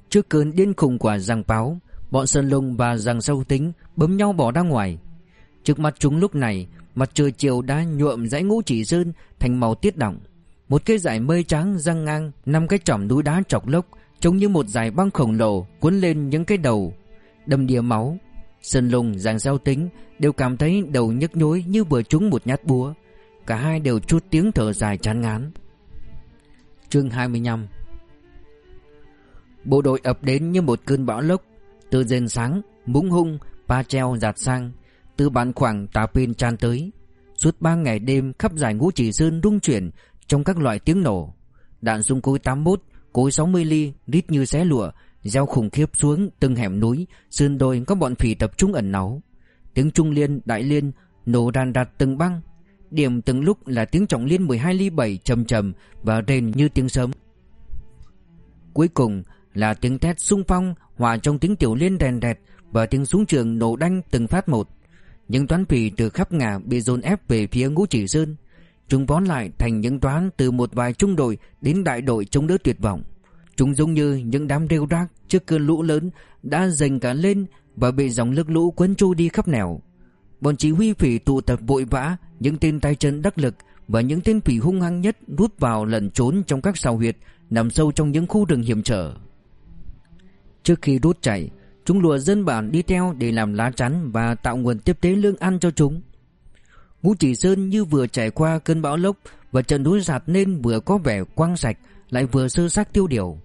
Trước cơn điên khùng của giang báo, bọn Sơn Lùng và giang sâu tính bấm nhau bỏ ra ngoài. Trước mặt chúng lúc này, mặt trời chiều đã nhuộm dãy ngũ chỉ sơn thành màu tiết động. Một cái dải mây trắng răng ngang năm cái chỏm núi đá chọc lốc trông như một dải băng khổng lồ cuốn lên những cái đầu đầm đìa máu. Sơn Lùng, Giang Giao Tính đều cảm thấy đầu nhức nhối như vừa trúng một nhát búa. Cả hai đều chút tiếng thở dài chán ngán. Chương 25 Bộ đội ập đến như một cơn bão lốc Từ rền sáng, múng hung, pa treo giạt sang Từ bản khoảng tà pin tràn tới Suốt ba ngày đêm khắp giải ngũ chỉ sơn rung chuyển trong các loại tiếng nổ. Đạn dung cối 81, cối 60 ly Rít như xé lụa Gieo khủng khiếp xuống từng hẻm núi Sơn đồi có bọn phỉ tập trung ẩn náu. Tiếng Trung Liên, Đại Liên Nổ đàn đạt từng băng. Điểm từng lúc là tiếng trọng liên 12 ly 7 trầm trầm Và rền như tiếng sớm Cuối cùng là tiếng thét sung phong Hòa trong tiếng tiểu liên đèn rẹt Và tiếng súng trường nổ đanh từng phát một. Những toán phỉ từ khắp ngả bị dồn ép về phía ngũ chỉ sơn. Chúng vón lại thành những toán từ một vài trung đội đến đại đội chống đỡ tuyệt vọng Chúng giống như những đám rêu rác trước cơn lũ lớn đã dành cả lên và bị dòng nước lũ cuốn trôi đi khắp nẻo. Bọn chỉ huy phỉ tụ tập vội vã, những tên tay chân đắc lực và những tên phỉ hung hăng nhất rút vào lẩn trốn trong các sào huyệt nằm sâu trong những khu rừng hiểm trở. Trước khi rút chạy, chúng lùa dân bản đi theo để làm lá chắn và tạo nguồn tiếp tế lương ăn cho chúng. Ngũ Chỉ Sơn như vừa trải qua cơn bão lốc và trận núi giạt nên vừa có vẻ quang sạch lại vừa sơ xác tiêu điều.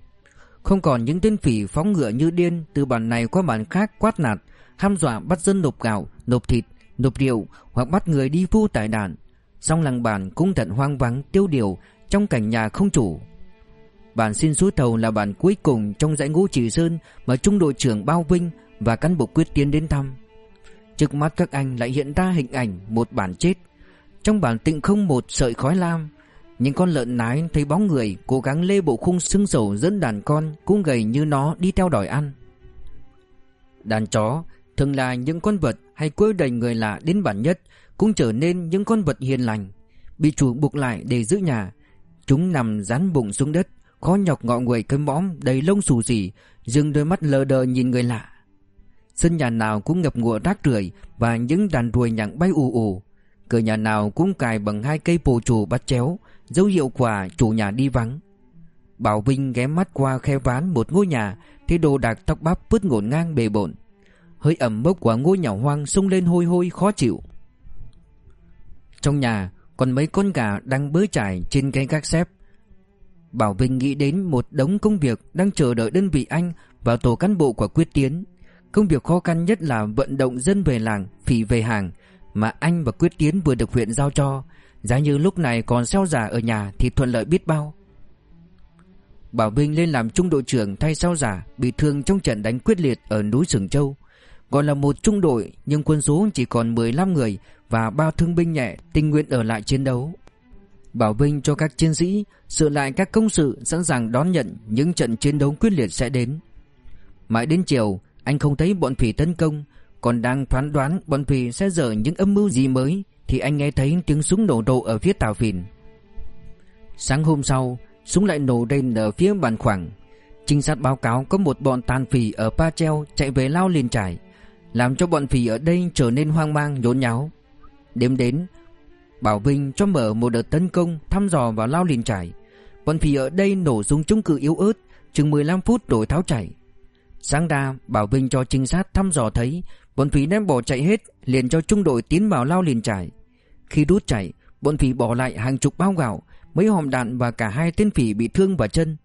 Không còn những tên phỉ phóng ngựa như điên từ bản này qua bản khác quát nạt, ham dọa bắt dân nộp gạo, nộp thịt, nộp rượu hoặc bắt người đi phu tại đàn. Song làng bản cũng thật hoang vắng tiêu điều trong cảnh nhà không chủ. Bản xin số thầu là bản cuối cùng trong dãy ngũ chỉ sơn mà trung đội trưởng Bao Vinh và cán bộ quyết tiến đến thăm. Trước mắt các anh lại hiện ra hình ảnh một bản chết. Trong bản tịnh không một sợi khói lam, những con lợn nái thấy bóng người Cố gắng lê bộ khung xương sầu dẫn đàn con, Cũng gầy như nó đi theo đòi ăn. Đàn chó Thường là những con vật hay quấy đầy người lạ đến bản nhất, Cũng trở nên những con vật hiền lành. Bị chủ buộc lại để giữ nhà, Chúng nằm dán bụng xuống đất, Khó nhọc ngọ người cơm mõm đầy lông xù xì Dừng đôi mắt lờ đờ nhìn người lạ. Sân nhà nào cũng ngập ngụa rác rưởi Và những đàn ruồi nhặng bay ù ù. Cửa nhà nào cũng cài bằng hai cây bồ trù bắt chéo, Dấu hiệu quả chủ nhà đi vắng. Bảo Vinh ghé mắt qua khe ván một ngôi nhà, Thấy đồ đạc tóc bắp vứt ngổn ngang bề bộn. Hơi ẩm mốc của ngôi nhà hoang sung lên hôi hôi khó chịu. Trong nhà, còn mấy con gà đang bới trải trên cái gác xếp. Bảo Vinh nghĩ đến một đống công việc đang chờ đợi đơn vị anh và tổ cán bộ của Quyết Tiến. Công việc khó khăn nhất là vận động dân về làng, phỉ về hàng Mà anh và Quyết Tiến vừa được huyện giao cho. Giá như lúc này còn xeo giả ở nhà Thì thuận lợi biết bao. Bảo Vinh lên làm trung đội trưởng thay sao giả Bị thương trong trận đánh quyết liệt ở núi Sừng Châu. Gọi là một trung đội Nhưng quân số chỉ còn 15 người Và ba thương binh nhẹ tình nguyện ở lại chiến đấu. Bảo Vinh cho các chiến sĩ Sửa lại các công sự Sẵn sàng đón nhận những trận chiến đấu quyết liệt sẽ đến. Mãi đến chiều anh không thấy bọn thủy tấn công, Còn đang phán đoán bọn thủy sẽ dở những âm mưu gì mới, thì anh nghe thấy tiếng súng nổ độ ở phía tàu phìn. Sáng hôm sau, Súng lại nổ lên ở phía bàn khoảng. Trinh sát báo cáo có một bọn tàn phì ở Pa Treo chạy về lao liền trải, Làm cho bọn phì ở đây trở nên hoang mang, nhốn nháo. Đêm đến, Bảo Vinh cho mở một đợt tấn công thăm dò vào lao liền trải. Bọn phì ở đây nổ súng chống cự yếu ớt, Chừng 15 phút rồi tháo chạy Sáng ra, Bảo Vinh cho trinh sát thăm dò thấy, Bọn Thủy đem bỏ chạy hết, Liền cho trung đội tiến vào lao liền trải. Khi rút chạy, Bọn Thủy bỏ lại hàng chục bao gạo, Mấy hòm đạn và cả hai tên phỉ bị thương vào chân.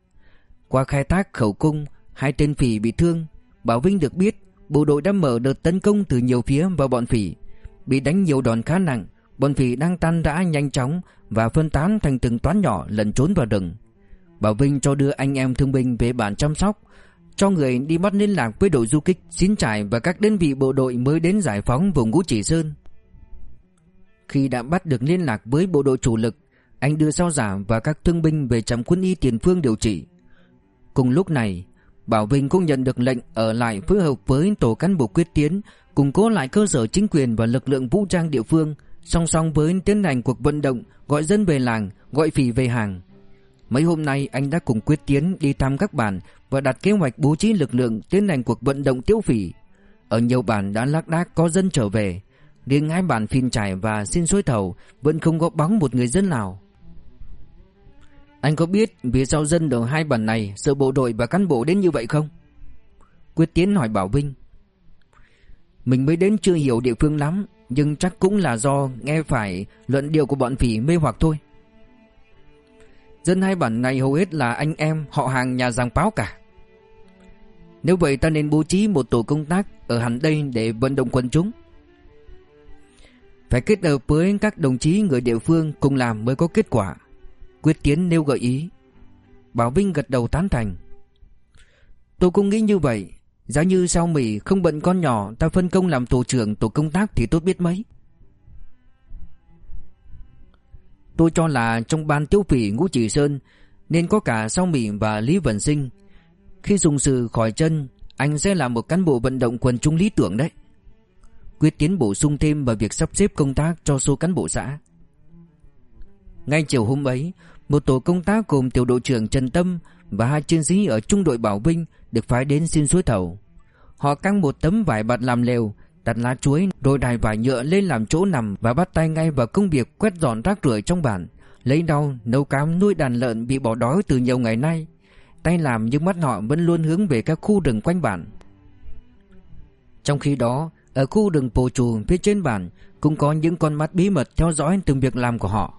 Qua khai thác khẩu cung, Hai tên phỉ bị thương, Bảo Vinh được biết Bộ đội đã mở đợt tấn công từ nhiều phía vào bọn phỉ. Bị đánh nhiều đòn khá nặng, Bọn phỉ đang tan rã nhanh chóng Và phân tán thành từng toán nhỏ lẩn trốn vào rừng. Bảo Vinh cho đưa anh em thương binh về bản chăm sóc cho người đi bắt liên lạc với đội du kích Xin trải và các đơn vị bộ đội mới đến giải phóng vùng Ngũ Chỉ Sơn. Khi đã bắt được liên lạc với bộ đội chủ lực Anh đưa sao giả và các thương binh về trạm quân y tiền phương điều trị. Cùng lúc này Bảo Vinh cũng nhận được lệnh ở lại phối hợp với tổ cán bộ quyết tiến Củng cố lại cơ sở chính quyền và lực lượng vũ trang địa phương Song song với tiến hành cuộc vận động Gọi dân về làng, gọi phỉ về hàng. Mấy hôm nay anh đã cùng Quyết Tiến đi thăm các bản và đặt kế hoạch bố trí lực lượng tiến hành cuộc vận động tiêu phỉ. Ở nhiều bản đã lác đác có dân trở về, riêng hai bản Phìn Trải và Xin Suối Thầu vẫn không có bóng một người dân nào. Anh có biết vì sao dân ở hai bản này sợ bộ đội và cán bộ đến như vậy không? Quyết Tiến hỏi Bảo Vinh. Mình mới đến chưa hiểu địa phương lắm, nhưng chắc cũng là do nghe phải luận điệu của bọn phỉ mê hoặc thôi. Dân hai bản này hầu hết là anh em, họ hàng nhà giàng báo cả. Nếu vậy ta nên bố trí một tổ công tác Ở hẳn đây để vận động quần chúng. Phải kết hợp với các đồng chí người địa phương Cùng làm mới có kết quả. Quyết Tiến nêu gợi ý. Bảo Vinh gật đầu tán thành. Tôi cũng nghĩ như vậy. Giá như sau Mỹ không bận con nhỏ, Ta phân công làm tổ trưởng tổ công tác thì tốt biết mấy. Tôi cho là trong ban tiêu phỉ Ngũ Chỉ Sơn, Nên có cả Sao Mỹ và Lý Vân Sinh. Khi dùng sự khỏi chân, Anh sẽ là một cán bộ vận động quần chúng lý tưởng đấy. Quyết tiến bổ sung thêm vào việc sắp xếp công tác cho số cán bộ xã. Ngay chiều hôm ấy, Một tổ công tác gồm tiểu đội trưởng Trần Tâm Và hai chiến sĩ ở trung đội Bảo binh Được phái đến xin suối thầu. Họ căng một tấm vải bạt làm lều đặt lá chuối rồi đài vải nhựa lên làm chỗ nằm và bắt tay ngay vào công việc quét dọn rác rưởi trong bản, lấy đau nấu cám nuôi đàn lợn bị bỏ đói từ nhiều ngày nay. Tay làm nhưng mắt họ vẫn luôn hướng về các khu rừng quanh bản. Trong khi đó, ở khu rừng Pồ Trù phía trên bản cũng có những con mắt bí mật theo dõi từng việc làm của họ.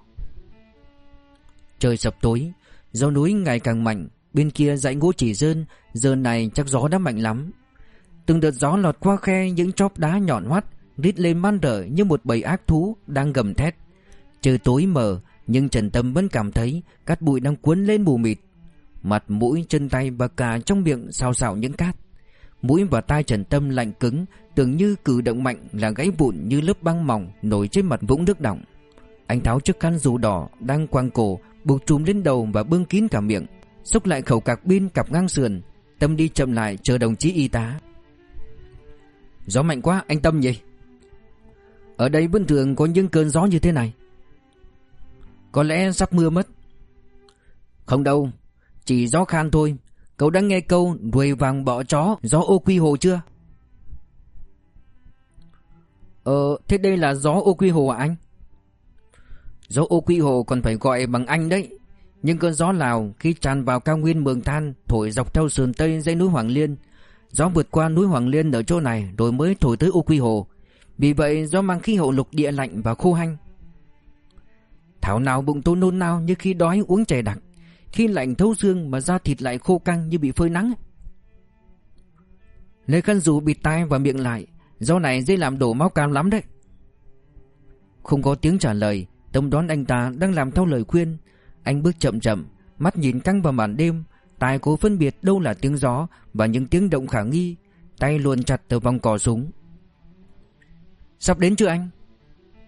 Trời sập tối, gió núi ngày càng mạnh, bên kia dãy ngũ chỉ sơn, giờ này chắc gió đã mạnh lắm. Từng đợt gió lọt qua khe những chóp đá nhọn hoắt Rít lên man rợ như một bầy ác thú đang gầm thét. Trời tối mờ, Nhưng Trần Tâm vẫn cảm thấy Cát bụi đang cuốn lên mù mịt. Mặt mũi, chân tay và cả trong miệng xào xào những cát. Mũi và tai Trần Tâm lạnh cứng, Tưởng như cử động mạnh là gãy vụn như lớp băng mỏng Nổi trên mặt vũng nước động Anh tháo chiếc khăn dù đỏ đang quàng cổ, Buộc trùm lên đầu và bưng kín cả miệng, Xúc lại khẩu cạc pin cặp ngang sườn. Tâm đi chậm lại, chờ đồng chí y tá. Gió mạnh quá, anh Tâm nhỉ? Ở đây bình thường có những cơn gió như thế này. Có lẽ sắp mưa mất. Không đâu, Chỉ gió khan thôi. Cậu đã nghe câu đuôi vàng bỏ chó, Gió ô quy hồ chưa? Ờ thế đây là gió ô quy hồ à anh? Gió ô quy hồ còn phải gọi bằng anh đấy. Nhưng cơn gió Lào khi tràn vào cao nguyên Mường Than, Thổi dọc theo sườn Tây dãy núi Hoàng Liên Gió vượt qua núi Hoàng Liên ở chỗ này rồi mới thổi tới U Quy Hồ. Vì vậy do mang khí hậu lục địa lạnh và khô hanh. Thảo nào bụng tôi nôn nao như khi đói uống chè đặc. Khi lạnh thấu xương mà da thịt lại khô căng như bị phơi nắng. Lấy khăn dù bịt tai và miệng lại. Do này dễ làm đổ máu cam lắm đấy. Không có tiếng trả lời. Tâm đoán anh ta đang làm theo lời khuyên. Anh bước chậm chậm, mắt nhìn căng vào màn đêm Tài cố phân biệt đâu là tiếng gió Và những tiếng động khả nghi, Tay luôn chặt từ vòng cò súng Sắp đến chưa anh?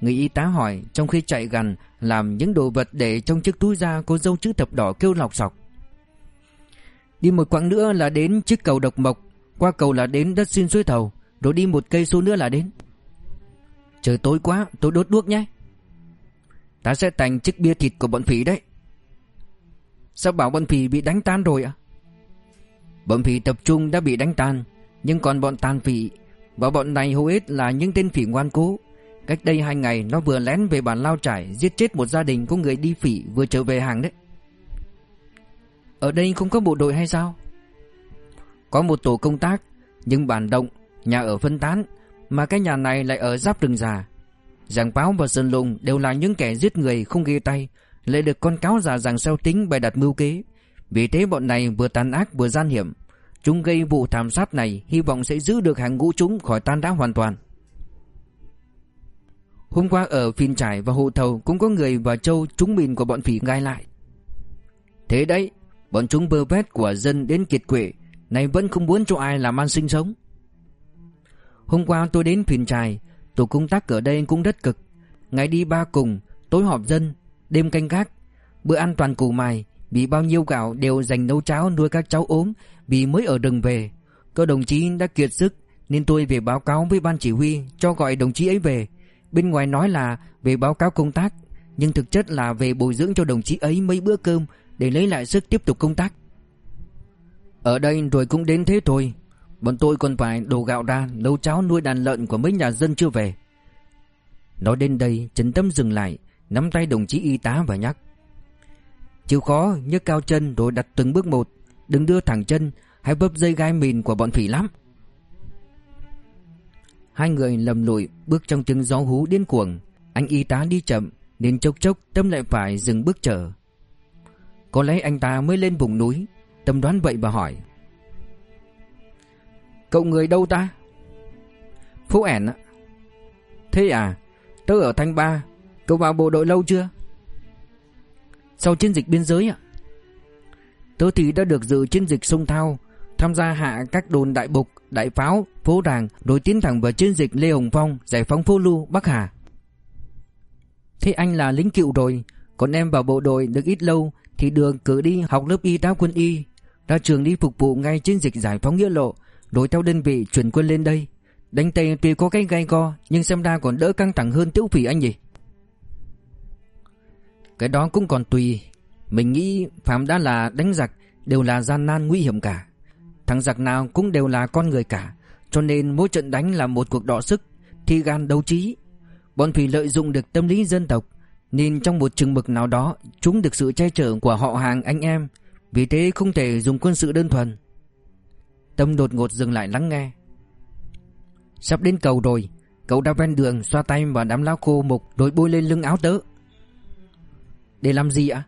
Người y tá hỏi Trong khi chạy gần Làm những đồ vật để trong chiếc túi da có dâu chữ thập đỏ kêu lọc sọc. Đi một quãng nữa là đến chiếc cầu độc mộc, Qua cầu là đến đất xin suối thầu, Rồi đi một cây số nữa là đến. Trời tối quá, tôi đốt đuốc nhé. Ta sẽ thành chiếc bia thịt của bọn phỉ đấy. Sao bảo bọn phỉ bị đánh tan rồi ạ? Bọn phỉ tập trung đã bị đánh tan, Nhưng còn bọn tàn phỉ Và bọn này hầu hết là những tên phỉ ngoan cố. Cách đây hai ngày, nó vừa lén về bản lao trải, Giết chết một gia đình có người đi phỉ vừa trở về hàng đấy. Ở đây không có bộ đội hay sao? Có một tổ công tác, Nhưng bản động, Nhà ở phân tán, Mà cái nhà này lại ở giáp rừng già. Giàng Báo và Sơn Lùng đều là những kẻ giết người không ghi tay lại được con cáo già rằng sao tính bày đặt mưu kế. Vì thế bọn này vừa tàn ác vừa gian hiểm. Chúng gây vụ thảm sát này hy vọng sẽ giữ được hàng ngũ chúng khỏi tan rã hoàn toàn. Hôm qua ở phiên trải và hộ thầu cũng có người và châu chúng mìn của bọn phỉ gai lại. Thế đấy, bọn chúng bơ vét của dân đến kiệt quệ, này vẫn không muốn cho ai làm ăn sinh sống. Hôm qua tôi đến phiên trải, tổ công tác ở đây cũng rất cực. Ngày đi ba cùng, tối họp dân, Đêm canh gác, Bữa ăn toàn củ mài Vì bao nhiêu gạo đều dành nấu cháo nuôi các cháu ốm, Vì mới ở rừng về. Các đồng chí đã kiệt sức, Nên tôi về báo cáo với ban chỉ huy Cho gọi đồng chí ấy về. Bên ngoài nói là về báo cáo công tác, Nhưng thực chất là về bồi dưỡng cho đồng chí ấy mấy bữa cơm Để lấy lại sức tiếp tục công tác. Ở đây rồi cũng đến thế thôi. Bọn tôi còn phải đổ gạo ra, Nấu cháo nuôi đàn lợn của mấy nhà dân chưa về. Nói đến đây, Trần Tâm dừng lại Nắm tay đồng chí y tá và nhắc. Chịu khó nhấc cao chân rồi đặt từng bước một Đừng đưa thẳng chân Hay bấp dây gai mìn của bọn phỉ lắm. Hai người lầm lụi bước trong tiếng gió hú điên cuồng. Anh y tá đi chậm, Nên chốc chốc Tâm lại phải dừng bước chờ. Có lẽ anh ta mới lên vùng núi, Tâm đoán vậy và hỏi. Cậu người đâu ta? Phú ẻn Thế à Tớ ở Thanh Ba Cậu vào bộ đội lâu chưa? Sau chiến dịch biên giới ạ. Tớ thì đã được dự chiến dịch sông Thao Tham gia hạ các đồn đại bục, đại pháo, phố ràng Rồi tiến thẳng vào chiến dịch Lê Hồng Phong Giải phóng phố Lu, Bắc Hà. Thế anh là lính cựu rồi Còn em vào bộ đội được ít lâu Thì được cử đi học lớp y tá quân y Ra trường đi phục vụ ngay chiến dịch giải phóng nghĩa lộ Rồi theo đơn vị chuyển quân lên đây. Đánh Tây tuy có cái gai go Nhưng xem ra còn đỡ căng thẳng hơn tiểu phỉ anh nhỉ? Cái đó cũng còn tùy. Mình nghĩ Phạm đã là đánh giặc, Đều là gian nan nguy hiểm cả. Thằng giặc nào cũng đều là con người cả, Cho nên mỗi trận đánh là một cuộc đọ sức, Thi gan đấu trí. Bọn thủy lợi dụng được tâm lý dân tộc, Nên trong một chừng mực nào đó, Chúng được sự che chở của họ hàng anh em. Vì thế không thể dùng quân sự đơn thuần. Tâm đột ngột dừng lại lắng nghe. Sắp đến cầu rồi, Cậu đã ven đường xoa tay vào đám lá khô mục Rồi bôi lên lưng áo tớ. Để làm gì ạ?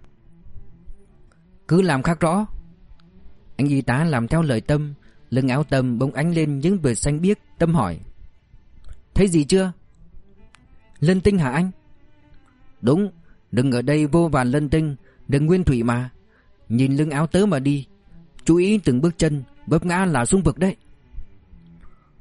Cứ làm khác rõ. Anh y tá làm theo lời Tâm, Lưng áo Tâm bỗng ánh lên những vệt xanh biếc, Tâm hỏi. Thấy gì chưa? Lân tinh hả anh? Đúng Đừng ở đây vô vàn lân tinh Đừng nguyên thủy mà. Nhìn lưng áo tớ mà đi, Chú ý từng bước chân, Vấp ngã là xuống vực đấy.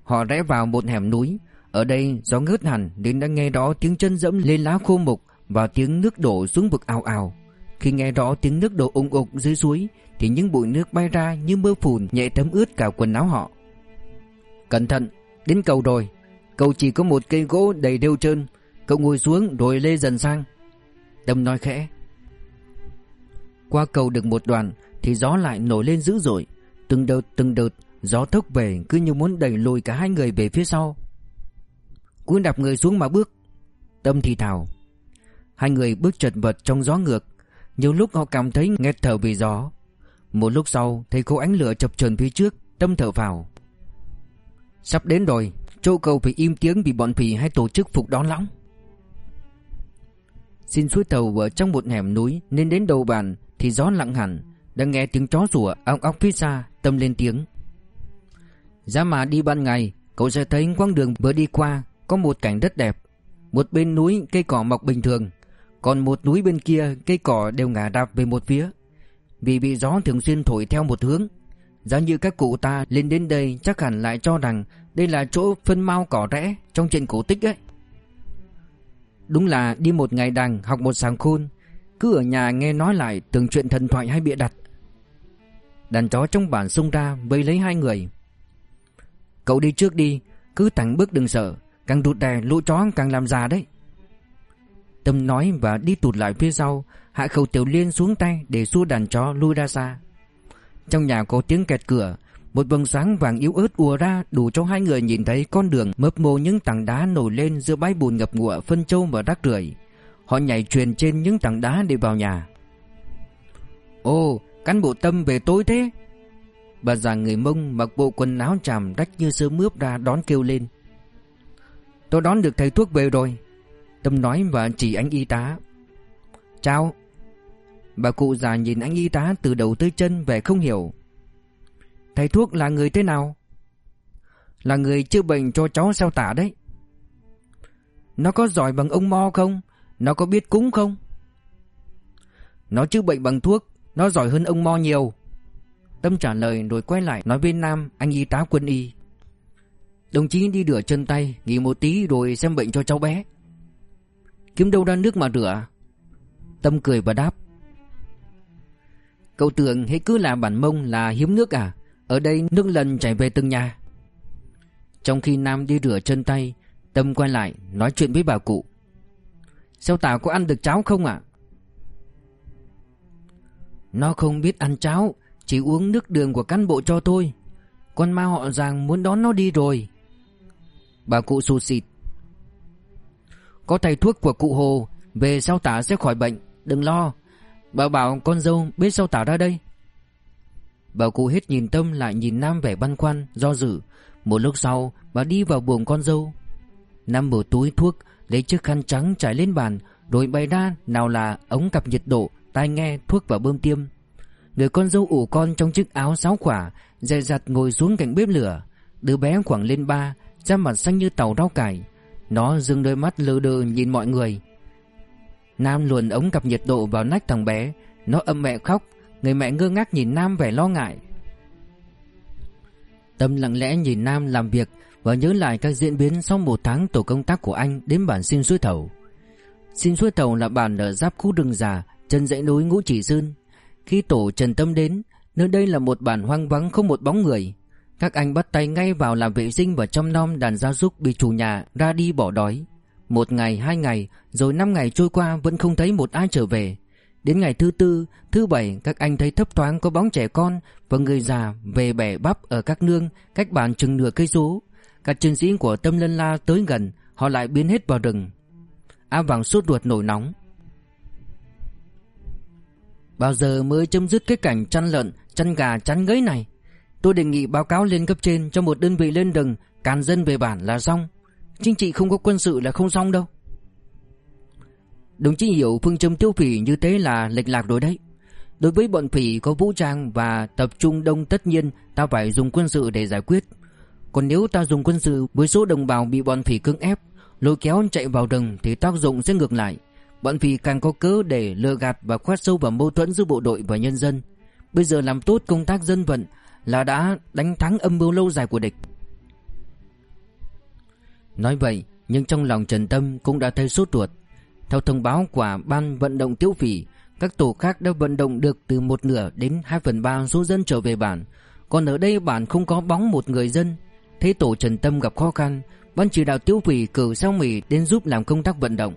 Họ rẽ vào một hẻm núi, Ở đây gió ngớt hẳn đến đã nghe đó tiếng chân dẫm lên lá khô mục và tiếng nước đổ xuống vực ào ào. Khi nghe rõ tiếng nước đổ ung ục dưới suối, Thì những bụi nước bay ra như mưa phùn Nhẹ thấm ướt cả quần áo họ. Cẩn thận, Đến cầu rồi. Cầu chỉ có một cây gỗ đầy đeo trơn. Cậu ngồi xuống rồi lê dần sang. Tâm nói khẽ. Qua cầu được một đoạn, Thì gió lại nổi lên dữ dội. Từng đợt từng đợt, Gió thốc về cứ như muốn đẩy lùi cả hai người về phía sau. Cúi đạp người xuống mà bước. Tâm thì thào. Hai người bước chật vật trong gió ngược. Nhiều lúc họ cảm thấy nghẹt thở vì gió. Một lúc sau, thấy cô ánh lửa chập chờn phía trước, Tâm thở vào. Sắp đến rồi Chỗ cầu phải im tiếng vì bọn phì hay tổ chức phục đón lõng Xin suối tàu ở trong một hẻm núi Nên đến đầu bàn Thì gió lặng hẳn Đang nghe tiếng chó rủa ong óc phía xa, Tâm lên tiếng. Giá mà đi ban ngày, Cậu sẽ thấy quãng đường vừa đi qua Có một cảnh rất đẹp. Một bên núi cây cỏ mọc bình thường còn một núi bên kia, cây cỏ đều ngả đạp về một phía. Vì bị gió thường xuyên thổi theo một hướng, Giá như các cụ ta lên đến đây chắc hẳn lại cho rằng Đây là chỗ phân mau cỏ rẽ trong chuyện cổ tích ấy. Đúng là đi một ngày đằng học một sáng khôn, Cứ ở nhà nghe nói lại từng chuyện thần thoại hay bịa đặt. Đàn chó trong bản xông ra vây lấy hai người. Cậu đi trước đi, Cứ thẳng bước đừng sợ, Càng rụt đè lũ chó càng làm già đấy. Tâm nói và đi tụt lại phía sau, Hạ khẩu tiểu liên xuống tay Để xua đàn chó lui ra xa. Trong nhà có tiếng kẹt cửa, Một vầng sáng vàng yếu ớt ùa ra Đủ cho hai người nhìn thấy con đường Mấp mô những tảng đá nổi lên Giữa bãi bùn ngập ngụa, phân châu và rác rưởi. Họ nhảy truyền trên những tảng đá để vào nhà. Ô, cán bộ tâm về tối thế. Bà già người mông mặc bộ quần áo chàm rách như sơ mướp ra đón kêu lên. Tôi đón được thầy thuốc về rồi. Tâm nói và chỉ anh y tá. Chào. Bà cụ già nhìn anh y tá từ đầu tới chân vẻ không hiểu. Thầy thuốc là người thế nào? Là người chữa bệnh cho cháu sao tả đấy. Nó có giỏi bằng ông Mo không? Nó có biết cúng không? Nó chữa bệnh bằng thuốc, Nó giỏi hơn ông Mo nhiều. Tâm trả lời rồi quay lại nói với Nam, anh y tá quân y. Đồng chí đi rửa chân tay, Nghỉ một tí rồi xem bệnh cho cháu bé. Kiếm đâu ra nước mà rửa? Tâm cười và đáp. Cậu tưởng hãy cứ làm bản mông, là hiếm nước à? Ở đây nước lần chảy về từng nhà. Trong khi Nam đi rửa chân tay, Tâm quay lại, nói chuyện với bà cụ. Sao Tào có ăn được cháo không ạ? Nó không biết ăn cháo, chỉ uống nước đường của cán bộ cho tôi Con ma họ rằng muốn đón nó đi rồi. Bà cụ sụt xịt. Có thầy thuốc của cụ Hồ, Về sau tả sẽ khỏi bệnh, Đừng lo. Bà bảo con dâu biết sau tả ra đây. Bà cụ hết nhìn Tâm lại nhìn Nam vẻ băn khoăn, Do dự. Một lúc sau, bà đi vào buồng con dâu. Nam mở túi thuốc, Lấy chiếc khăn trắng trải lên bàn, Rồi bày ra nào là ống cặp nhiệt độ, Tai nghe, thuốc và bơm tiêm. Người con dâu ủ con trong chiếc áo sáo khỏa, Dè dặt ngồi xuống cạnh bếp lửa. Đứa bé khoảng lên ba, Da mặt xanh như tàu rau cải. Nó dừng đôi mắt lơ đơ nhìn mọi người. Nam luồn ống cặp nhiệt độ vào nách thằng bé. Nó âm mẹ khóc. Người mẹ ngơ ngác nhìn Nam vẻ lo ngại. Tâm lặng lẽ nhìn Nam làm việc Và nhớ lại các diễn biến sau một tháng tổ công tác của anh đến bản xin suối thầu. Xin suối thầu là bản ở giáp khu rừng già, Chân dãy núi Ngũ Chỉ Sơn. Khi tổ Trần Tâm đến, Nơi đây là một bản hoang vắng không một bóng người. Các anh bắt tay ngay vào làm vệ sinh và chăm nom đàn gia súc bị chủ nhà ra đi bỏ đói Một ngày, hai ngày, rồi năm ngày trôi qua vẫn không thấy một ai trở về Đến ngày thứ tư, thứ bảy các anh thấy thấp thoáng có bóng trẻ con và người già về bẻ bắp ở các nương cách bàn chừng nửa cây số. Các chiến sĩ của Tâm Lân La tới gần, họ lại biến hết vào rừng. A Vàng sốt ruột nổi nóng. Bao giờ mới chấm dứt cái cảnh chăn lợn, chăn gà, chăn ngấy này? Tôi đề nghị báo cáo lên cấp trên cho một đơn vị lên rừng, càn dân về bản là xong. Chính trị không có quân sự là không xong đâu. Đồng chí hiểu phương châm tiêu phỉ như thế là lệch lạc rồi đấy. Đối với bọn phỉ có vũ trang và tập trung đông tất nhiên ta phải dùng quân sự để giải quyết. Còn nếu ta dùng quân sự với số đồng bào bị bọn phỉ cưỡng ép, lôi kéo chạy vào rừng thì tác dụng sẽ ngược lại. Bọn phỉ càng có cớ để lừa gạt và khoét sâu vào mâu thuẫn giữa bộ đội và nhân dân. Bây giờ làm tốt công tác dân vận là đã đánh thắng âm mưu lâu dài của địch. Nói vậy, nhưng trong lòng Trần Tâm cũng đã thấy sốt ruột. Theo thông báo của ban vận động tiêu phỉ, các tổ khác đã vận động được từ một nửa đến 2 phần 3 số dân trở về bản. Còn ở đây bản không có bóng một người dân. Thế tổ Trần Tâm gặp khó khăn, ban chỉ đạo tiêu phỉ cử Sao Mỹ đến giúp làm công tác vận động.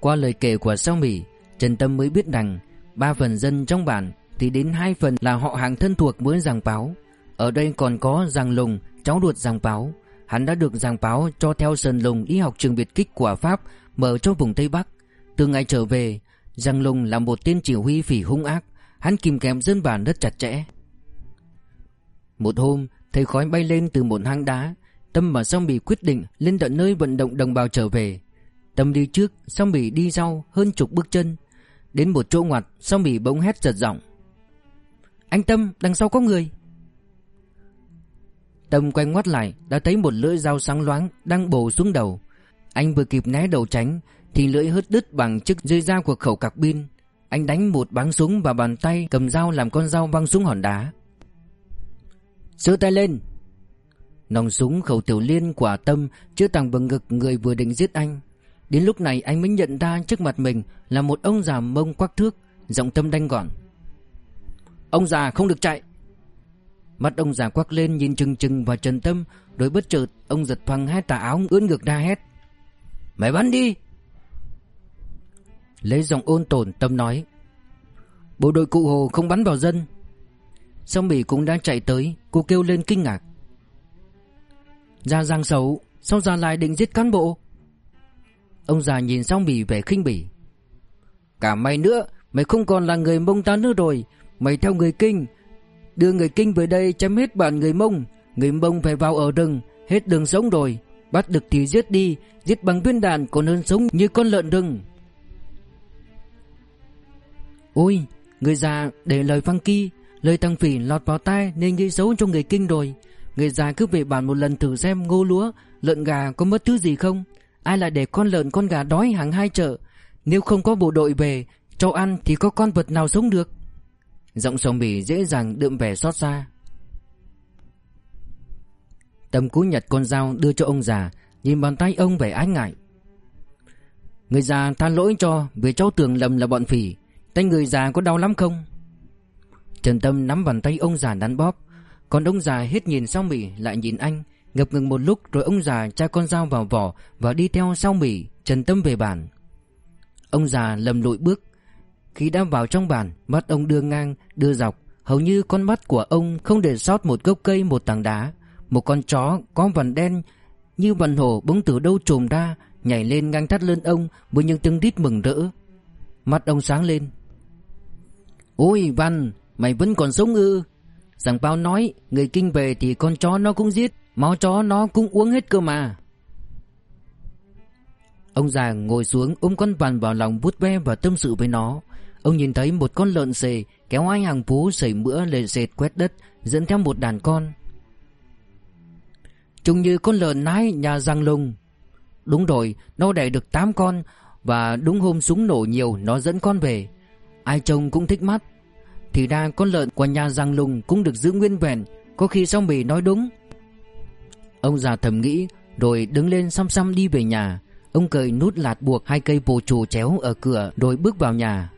Qua lời kể của Sao Mỹ, Trần Tâm mới biết rằng ba phần dân trong bản thì đến hai phần là họ hàng thân thuộc với Giàng báo Ở đây còn có Giàng Lùng, cháu ruột Giàng báo Hắn đã được Giàng báo cho theo Sơn Lùng đi học trường biệt kích của Pháp mở cho vùng Tây Bắc. Từ ngày trở về, Giang Lùng là một tên chỉ huy phỉ hung ác, hắn kìm kèm dân bản rất chặt chẽ. Một hôm, thấy khói bay lên từ một hang đá, Tâm và Song bỉ quyết định lên tận nơi vận động đồng bào trở về. Tâm đi trước, Song bỉ đi sau hơn chục bước chân. Đến một chỗ ngoặt, Song bỉ bỗng hét giật giọng. Anh Tâm, đằng sau có người. Tâm quay ngoắt lại, đã thấy một lưỡi dao sáng loáng đang bổ xuống đầu. Anh vừa kịp né đầu tránh thì lưỡi hớt đứt bằng chiếc dây dao của khẩu cạc pin. Anh đánh một bắn súng vào bàn tay cầm dao làm con dao văng xuống hòn đá. Giơ tay lên. Nòng súng khẩu tiểu liên quả tâm chưa tàng vào ngực người vừa định giết anh. Đến lúc này anh mới nhận ra trước mặt mình là một ông già mông quắc thước, giọng tâm đanh gọn. Ông già không được chạy. Mắt ông già quắc lên nhìn chừng chừng vào Trần Tâm, rồi bất chợt ông giật phăng hai tà áo ướn ngược ra hét. Mày bắn đi! Lấy giọng ôn tồn tâm nói Bộ đội cụ hồ không bắn vào dân. Song Bỉ cũng đang chạy tới Cô kêu lên kinh ngạc. Ra giang xấu Sao già lại định giết cán bộ? Ông già nhìn Song Bỉ vẻ khinh bỉ. Cả mày nữa Mày không còn là người mông ta nữa rồi Mày theo người kinh. Đưa người kinh về đây chém hết bọn người mông. Người mông phải vào ở rừng, Hết đường sống rồi. Bắt được thì giết đi, Giết bằng viên đạn còn hơn sống như con lợn rừng. Ôi, Người già để lời phăng kỳ Lời tăng phỉ lọt vào tai nên nghĩ xấu cho người kinh rồi. Người già cứ về bản một lần thử xem ngô lúa, Lợn gà có mất thứ gì không? Ai lại để con lợn, con gà đói hàng hai chợ? Nếu không có bộ đội về, Cho ăn thì có con vật nào sống được? Giọng sông bỉ dễ dàng đượm vẻ xót xa. Tâm cú nhặt con dao đưa cho ông già, Nhìn bàn tay ông vẻ ái ngại. Người già than lỗi cho Vì cháu tưởng lầm là bọn phỉ, Tay người già có đau lắm không? Trần Tâm nắm bàn tay ông già đắn bóp, Còn ông già hết nhìn sau mì Lại nhìn anh, Ngập ngừng một lúc rồi ông già tra con dao vào vỏ Và đi theo sau mì Trần Tâm về bàn. Ông già lầm lội bước khi đã vào trong bàn Mắt ông đưa ngang, đưa dọc. Hầu như con mắt của ông không để sót một gốc cây, một tảng đá. Một con chó có vằn đen Như vằn hổ bỗng từ đâu trồm ra, Nhảy lên ngang thắt lưng ông Với những tiếng rít mừng rỡ. Mắt ông sáng lên. Ôi Văn, Mày vẫn còn sống ư? Giảng bao nói, Người kinh về thì con chó nó cũng giết, Máu chó nó cũng uống hết cơ mà. Ông già ngồi xuống ôm con vằn vào lòng vút ve và tâm sự với nó. Ông nhìn thấy một con lợn xề kéo hai hàng phú sẩy mỡ lề dệt quét đất, dẫn theo một đàn con. Trông như con lợn nái nhà Giang Lùng Đúng rồi, Nó đẻ được 8 con, Và đúng hôm súng nổ nhiều, Nó dẫn con về. Ai trông cũng thích mắt. Thì ra con lợn của nhà Giang Lùng Cũng được giữ nguyên vẹn, Có khi sao mì nói đúng. Ông già thầm nghĩ, Rồi đứng lên xăm xăm đi về nhà. Ông cởi nút lạt buộc hai cây bồ trù chéo ở cửa, Rồi bước vào nhà.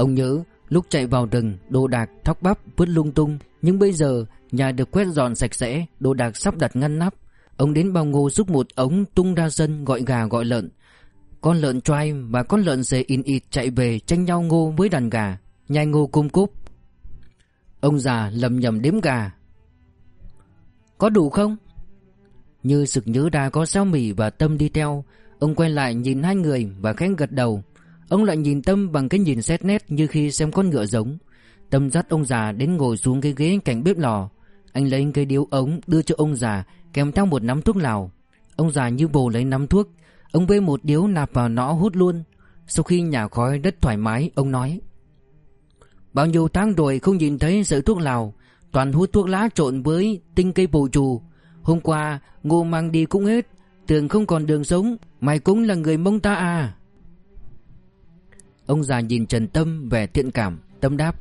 Ông nhớ, lúc chạy vào rừng, Đồ đạc thóc bắp vứt lung tung. Nhưng bây giờ, nhà được quét dọn sạch sẽ, Đồ đạc sắp đặt ngăn nắp. Ông đến bao ngô giúp một ống tung ra sân gọi gà gọi lợn. Con lợn trai và con lợn dề in ịt chạy về tranh nhau ngô với đàn gà. Nhai ngô cung cúp. Ông già lầm nhầm đếm gà. Có đủ không? Như sực nhớ ra có sao mì và Tâm đi theo. Ông quay lại nhìn hai người và khẽ gật đầu. Ông lại nhìn Tâm bằng cái nhìn xét nét như khi xem con ngựa giống. Tâm dắt ông già đến ngồi xuống cái ghế cạnh bếp lò. Anh lấy cây điếu ống đưa cho ông già, kèm theo một nắm thuốc lào. Ông già như bồ lấy nắm thuốc. Ông bê một điếu nạp vào nõ hút luôn. Sau khi nhả khói đất thoải mái, Ông nói, Bao nhiêu tháng rồi không nhìn thấy sợi thuốc lào. Toàn hút thuốc lá trộn với tinh cây bồ trù. Hôm qua, ngô mang đi cũng hết. Tưởng không còn đường sống, Mày cũng là người mông ta à. Ông già nhìn Trần Tâm vẻ thiện cảm Tâm đáp.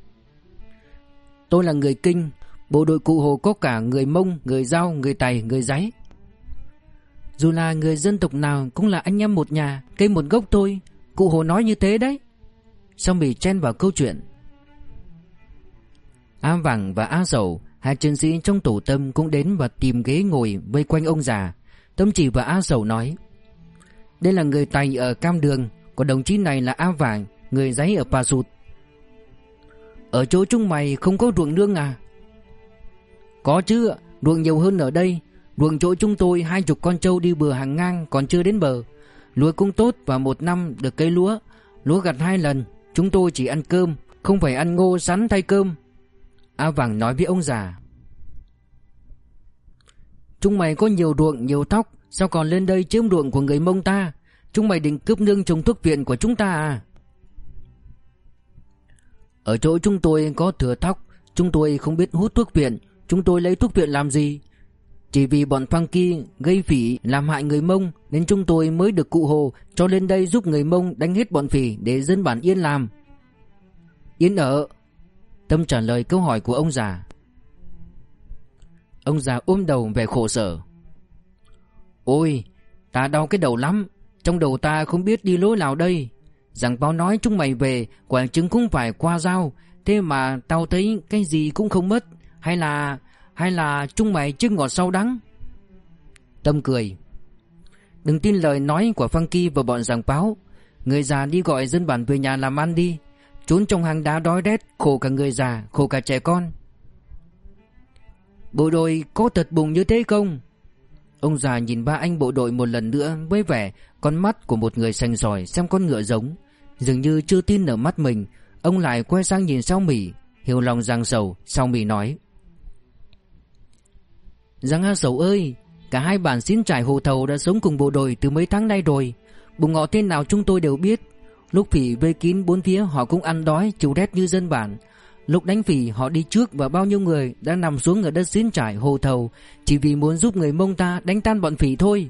Tôi là người kinh Bộ đội cụ Hồ có cả người Mông, người Giao, người Tài, người Giấy Dù là người dân tộc nào cũng là anh em một nhà Cây một gốc thôi. Cụ Hồ nói như thế đấy. Xong bị chen vào câu chuyện. A Vàng và A Sầu Hai chiến sĩ trong tổ tâm cũng đến và tìm ghế ngồi vây quanh ông già. Tâm chỉ và A Sầu nói Đây là người Tài ở Cam Đường Còn đồng chí này là A Vàng. Người giấy ở Pa Sụt Ở chỗ chúng mày không có ruộng nương à? Có chứ, Ruộng nhiều hơn ở đây. Ruộng chỗ chúng tôi hai chục con trâu đi bừa hàng ngang còn chưa đến bờ. Lúa cũng tốt và một năm được cây lúa. Lúa gặt hai lần, Chúng tôi chỉ ăn cơm, Không phải ăn ngô, sắn thay cơm. A Vàng nói với ông già. Chúng mày có nhiều ruộng, nhiều tóc, Sao còn lên đây chiếm ruộng của người mông ta? Chúng mày định cướp nương trồng thuốc viện của chúng ta à? Ở chỗ chúng tôi có thừa thóc, Chúng tôi không biết hút thuốc viện. Chúng tôi lấy thuốc viện làm gì? Chỉ vì bọn Funky gây phỉ làm hại người Mông Nên chúng tôi mới được cụ Hồ cho lên đây giúp người Mông đánh hết bọn phỉ để dân bản yên làm. Yên ở. Tâm trả lời câu hỏi của ông già. Ông già ôm đầu về khổ sở. Ôi Ta đau cái đầu lắm. Trong đầu ta không biết đi lối nào đây. Rằng báo nói chúng mày về, Quả chứng cũng phải qua giao Thế mà tao thấy cái gì cũng không mất. Hay là Hay là chúng mày chứ ngọt sau đắng? Tâm cười. Đừng tin lời nói của Funky và bọn giảng báo. Người già đi gọi dân bản về nhà làm ăn đi. Trốn trong hang đá đói rét, Khổ cả người già, Khổ cả trẻ con. Bộ đội có thật bùng như thế không? Ông già nhìn ba anh bộ đội một lần nữa Với vẻ con mắt của một người xanh sỏi, Xem con ngựa giống. Dường như chưa tin ở mắt mình, Ông lại quay sang nhìn sau mỉ Hiểu lòng giang sầu Sau mỉ nói. Giang A Sầu ơi, Cả hai bản xin trải hồ thầu đã sống cùng bộ đội từ mấy tháng nay rồi. Bùng ngọ tên nào chúng tôi đều biết. Lúc phỉ vây kín bốn phía, họ cũng ăn đói, chịu rét như dân bản. Lúc đánh phỉ, họ đi trước và bao nhiêu người đã nằm xuống ở đất xin trải hồ thầu, Chỉ vì muốn giúp người mông ta đánh tan bọn phỉ thôi.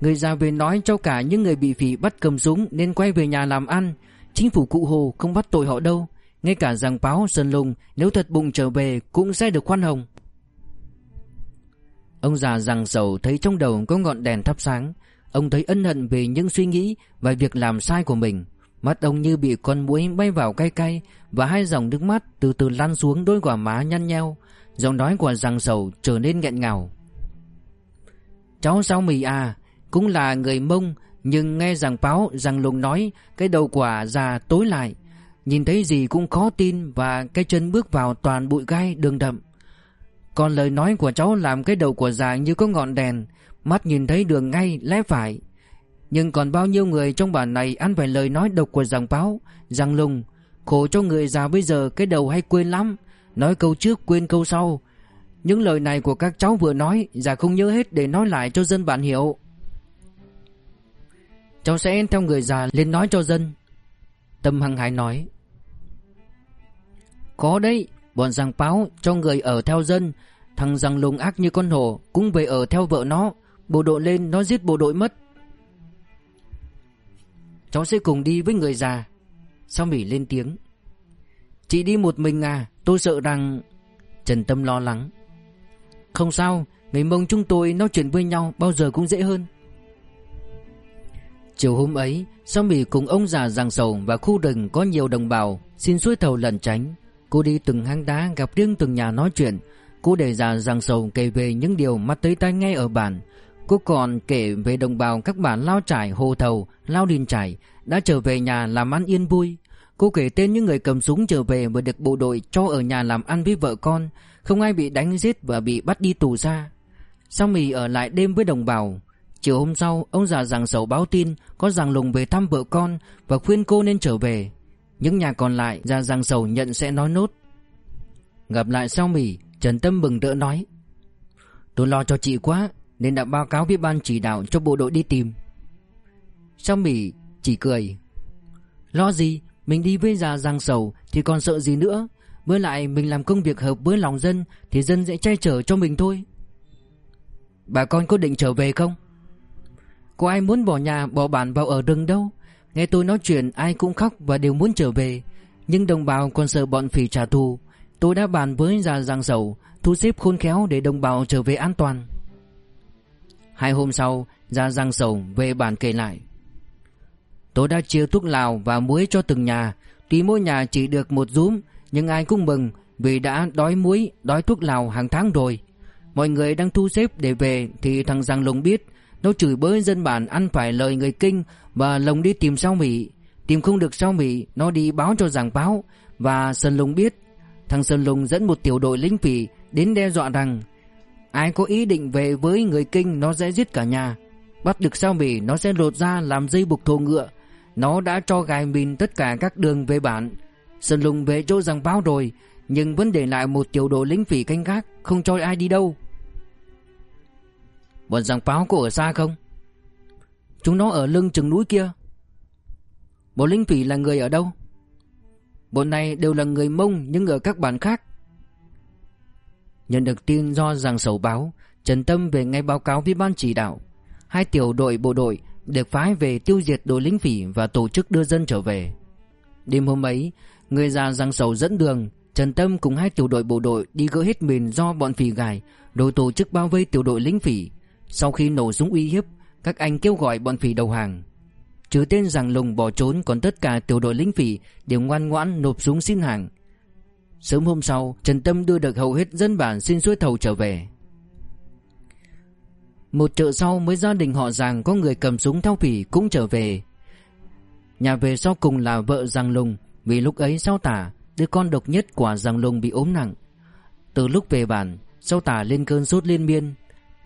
Người già về nói cho cả những người bị phỉ bắt cầm súng nên quay về nhà làm ăn. Chính phủ cụ hồ không bắt tội họ đâu. Ngay cả giang báo sơn lùng, nếu thật bụng trở về, cũng sẽ được khoan hồng. Ông già rằng sầu thấy trong đầu có ngọn đèn thắp sáng. Ông thấy ân hận về những suy nghĩ Và việc làm sai của mình. Mắt ông như bị con muỗi bay vào cay cay Và hai dòng nước mắt từ từ lăn xuống đôi quả má nhăn nheo. Giọng nói của rằng sầu trở nên nghẹn ngào. Cháu sao mì à? Cũng là người mông, Nhưng nghe rằng báo rằng lùng nói, Cái đầu quả già tối lại. Nhìn thấy gì cũng khó tin Và cái chân bước vào toàn bụi gai đường đậm. Còn lời nói của cháu làm cái đầu của già như có ngọn đèn, Mắt nhìn thấy đường ngay, lẽ phải. Nhưng còn bao nhiêu người trong bản này ăn phải lời nói độc của giảng báo rằng lùng Khổ cho người già bây giờ cái đầu hay quên lắm, Nói câu trước quên câu sau. Những lời này của các cháu vừa nói, Già không nhớ hết để nói lại cho dân bản hiểu. Cháu sẽ theo người già lên nói cho dân. Tâm hăng hái nói, Có đấy, Bọn giang báo cho người ở theo dân. Thằng rằng lùng ác như con hổ Cũng về ở theo vợ nó. Bộ đội lên nó giết bộ đội mất. Cháu sẽ cùng đi với người già. Sao Mỹ lên tiếng, Chị đi một mình à? Tôi sợ rằng Trần Tâm lo lắng, Không sao, Người mông chúng tôi nói chuyện với nhau Bao giờ cũng dễ hơn. Chiều hôm ấy Sao Mỹ cùng ông già giang sầu Và khu rừng có nhiều đồng bào Xin suối thầu lẩn tránh. Cô đi từng hang đá gặp riêng từng nhà nói chuyện. Cô để già giang sầu kể về những điều mắt tới tai nghe ở bản. Cô còn kể về đồng bào các bản Lao Trải, Hồ Thầu, Lao Điền Trải Đã trở về nhà làm ăn yên vui. Cô kể tên những người cầm súng trở về và được bộ đội cho ở nhà làm ăn với vợ con. Không ai bị đánh giết và bị bắt đi tù ra. Sau mì ở lại đêm với đồng bào. Chiều hôm sau, ông già giảng sầu báo tin Có giảng lùng về thăm vợ con Và khuyên cô nên trở về. Những nhà còn lại, già giảng sầu nhận sẽ nói nốt. Gặp lại sau mỉ Trần Tâm bừng đỡ nói, Tôi lo cho chị quá, Nên đã báo cáo với ban chỉ đạo cho bộ đội đi tìm. Sau mỉ chỉ cười, Lo gì, Mình đi với già giang sầu Thì còn sợ gì nữa? Với lại mình làm công việc hợp với lòng dân Thì dân sẽ che chở cho mình thôi. Bà con có định trở về không? Có ai muốn bỏ nhà bỏ bản vào ở rừng đâu? Nghe tôi nói chuyện ai cũng khóc và đều muốn trở về. Nhưng đồng bào còn sợ bọn phỉ trả thù. Tôi đã bàn với già giang sầu Thu xếp khôn khéo để đồng bào trở về an toàn. Hai hôm sau Già giang sầu về bản kể lại. Tôi đã chia thuốc lào và muối cho từng nhà. Tuy mỗi nhà chỉ được một rúm Nhưng ai cũng mừng Vì đã đói muối, đói thuốc lào hàng tháng rồi. Mọi người đang thu xếp để về Thì thằng Giang Lùng biết nó chửi bới dân bản, ăn phải lời người kinh, Và lồng đi tìm sao Mỹ. Tìm không được sao Mỹ, Nó đi báo cho giảng báo. Và Sơn Lùng biết, Thằng Sơn Lùng dẫn một tiểu đội lính phỉ Đến đe dọa rằng, Ai có ý định về với người kinh, Nó sẽ giết cả nhà. Bắt được sao Mỹ, nó sẽ lột ra làm dây buộc thồ ngựa. Nó đã cho gài mìn tất cả các đường về bản. Sơn Lùng về chỗ giảng báo rồi, Nhưng vẫn để lại một tiểu đội lính phỉ canh gác, Không cho ai đi đâu. Bọn giảng pháo có ở xa không? Chúng nó ở lưng chừng núi kia Bộ lính phỉ là người ở đâu? Bọn này đều là người Mông nhưng ở các bản khác Nhận được tin do giảng sầu báo Trần Tâm về ngay báo cáo với ban chỉ đạo Hai tiểu đội bộ đội được phái về tiêu diệt đội lính phỉ và tổ chức đưa dân trở về. Đêm hôm ấy, người già giang sầu dẫn đường, Trần Tâm cùng hai tiểu đội bộ đội đi gỡ hết mìn do bọn phỉ gài, đội tổ chức bao vây tiểu đội lính phỉ. Sau khi nổ súng uy hiếp, các anh kêu gọi bọn phỉ đầu hàng. Trừ tên giàng lùng bỏ trốn còn tất cả tiểu đội lính phỉ đều ngoan ngoãn nộp súng xin hàng. Sớm hôm sau, Trần Tâm đưa được hầu hết dân bản xin suối thầu trở về. Một chợ sau mới gia đình họ rằng có người cầm súng theo phỉ cũng trở về. Nhà về sau cùng là vợ Giàng Lùng vì lúc ấy sao tả đứa con độc nhất của Giàng Lùng bị ốm nặng. Từ lúc về bản, sao tả lên cơn sốt liên miên.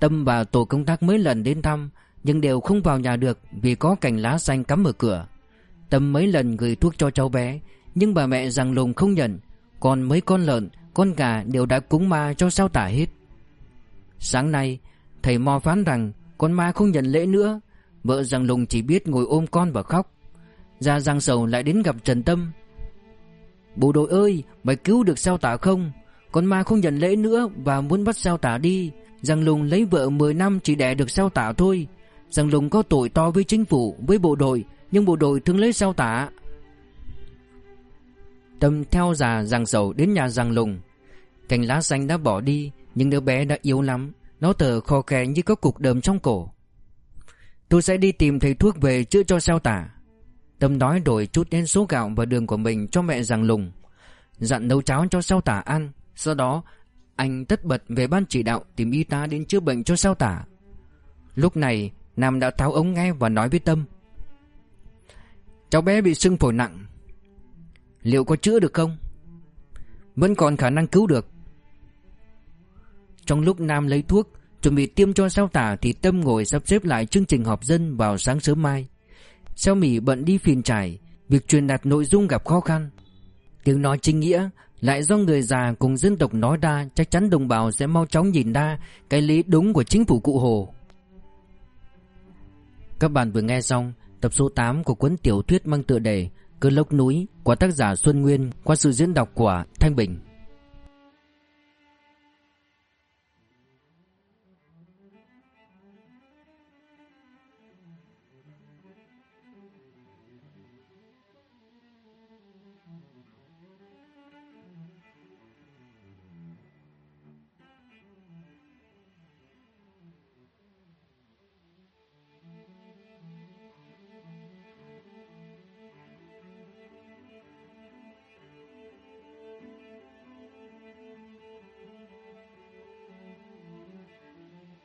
Tâm và tổ công tác mấy lần đến thăm nhưng đều không vào nhà được vì có cành lá xanh cắm ở cửa. Tâm mấy lần gửi thuốc cho cháu bé nhưng bà mẹ rằng Lùng không nhận. Còn mấy con lợn, con gà đều đã cúng ma cho sao tả hết. Sáng nay, Thầy Mo phán rằng con ma không nhận lễ nữa Vợ rằng lùng chỉ biết ngồi ôm con và khóc Gia Giang Sầu lại đến gặp Trần Tâm Bộ đội ơi Mày cứu được sao tả không Con ma không nhận lễ nữa Và muốn bắt sao tả đi Giang Lùng lấy vợ 10 năm chỉ đẻ được sao tả thôi. Giang Lùng có tội to với chính phủ, Với bộ đội, Nhưng bộ đội thương lấy sao tả. Tâm theo già Giang Sầu đến nhà Giang Lùng Cành lá xanh đã bỏ đi, Nhưng đứa bé đã yếu lắm. Nó thở khò khè như có cục đờm trong cổ. Tôi sẽ đi tìm thầy thuốc về chữa cho sao tả. Tâm nói đổi chút đến số gạo và đường của mình cho mẹ rằng lùng Dặn nấu cháo cho sao tả ăn, Sau đó anh tất bật về ban chỉ đạo tìm y tá đến chữa bệnh cho sao tả. Lúc này, Nam đã tháo ống nghe và nói với Tâm. Cháu bé bị sưng phổi nặng. Liệu có chữa được không? Vẫn còn khả năng cứu được. Trong lúc Nam lấy thuốc, Chuẩn bị tiêm cho sao tả Thì Tâm ngồi sắp xếp lại chương trình họp dân vào sáng sớm mai. Sao Mỹ bận đi phiền trải Việc truyền đạt nội dung gặp khó khăn. Tiếng nói chính nghĩa lại do người già cùng dân tộc nói ra, Chắc chắn đồng bào sẽ mau chóng nhìn ra Cái lý đúng của chính phủ cụ Hồ. Các bạn vừa nghe xong Tập số 8 của cuốn tiểu thuyết mang tựa đề, Cơn lốc núi, của tác giả Xuân Nguyên qua sự diễn đọc của Thanh Bình.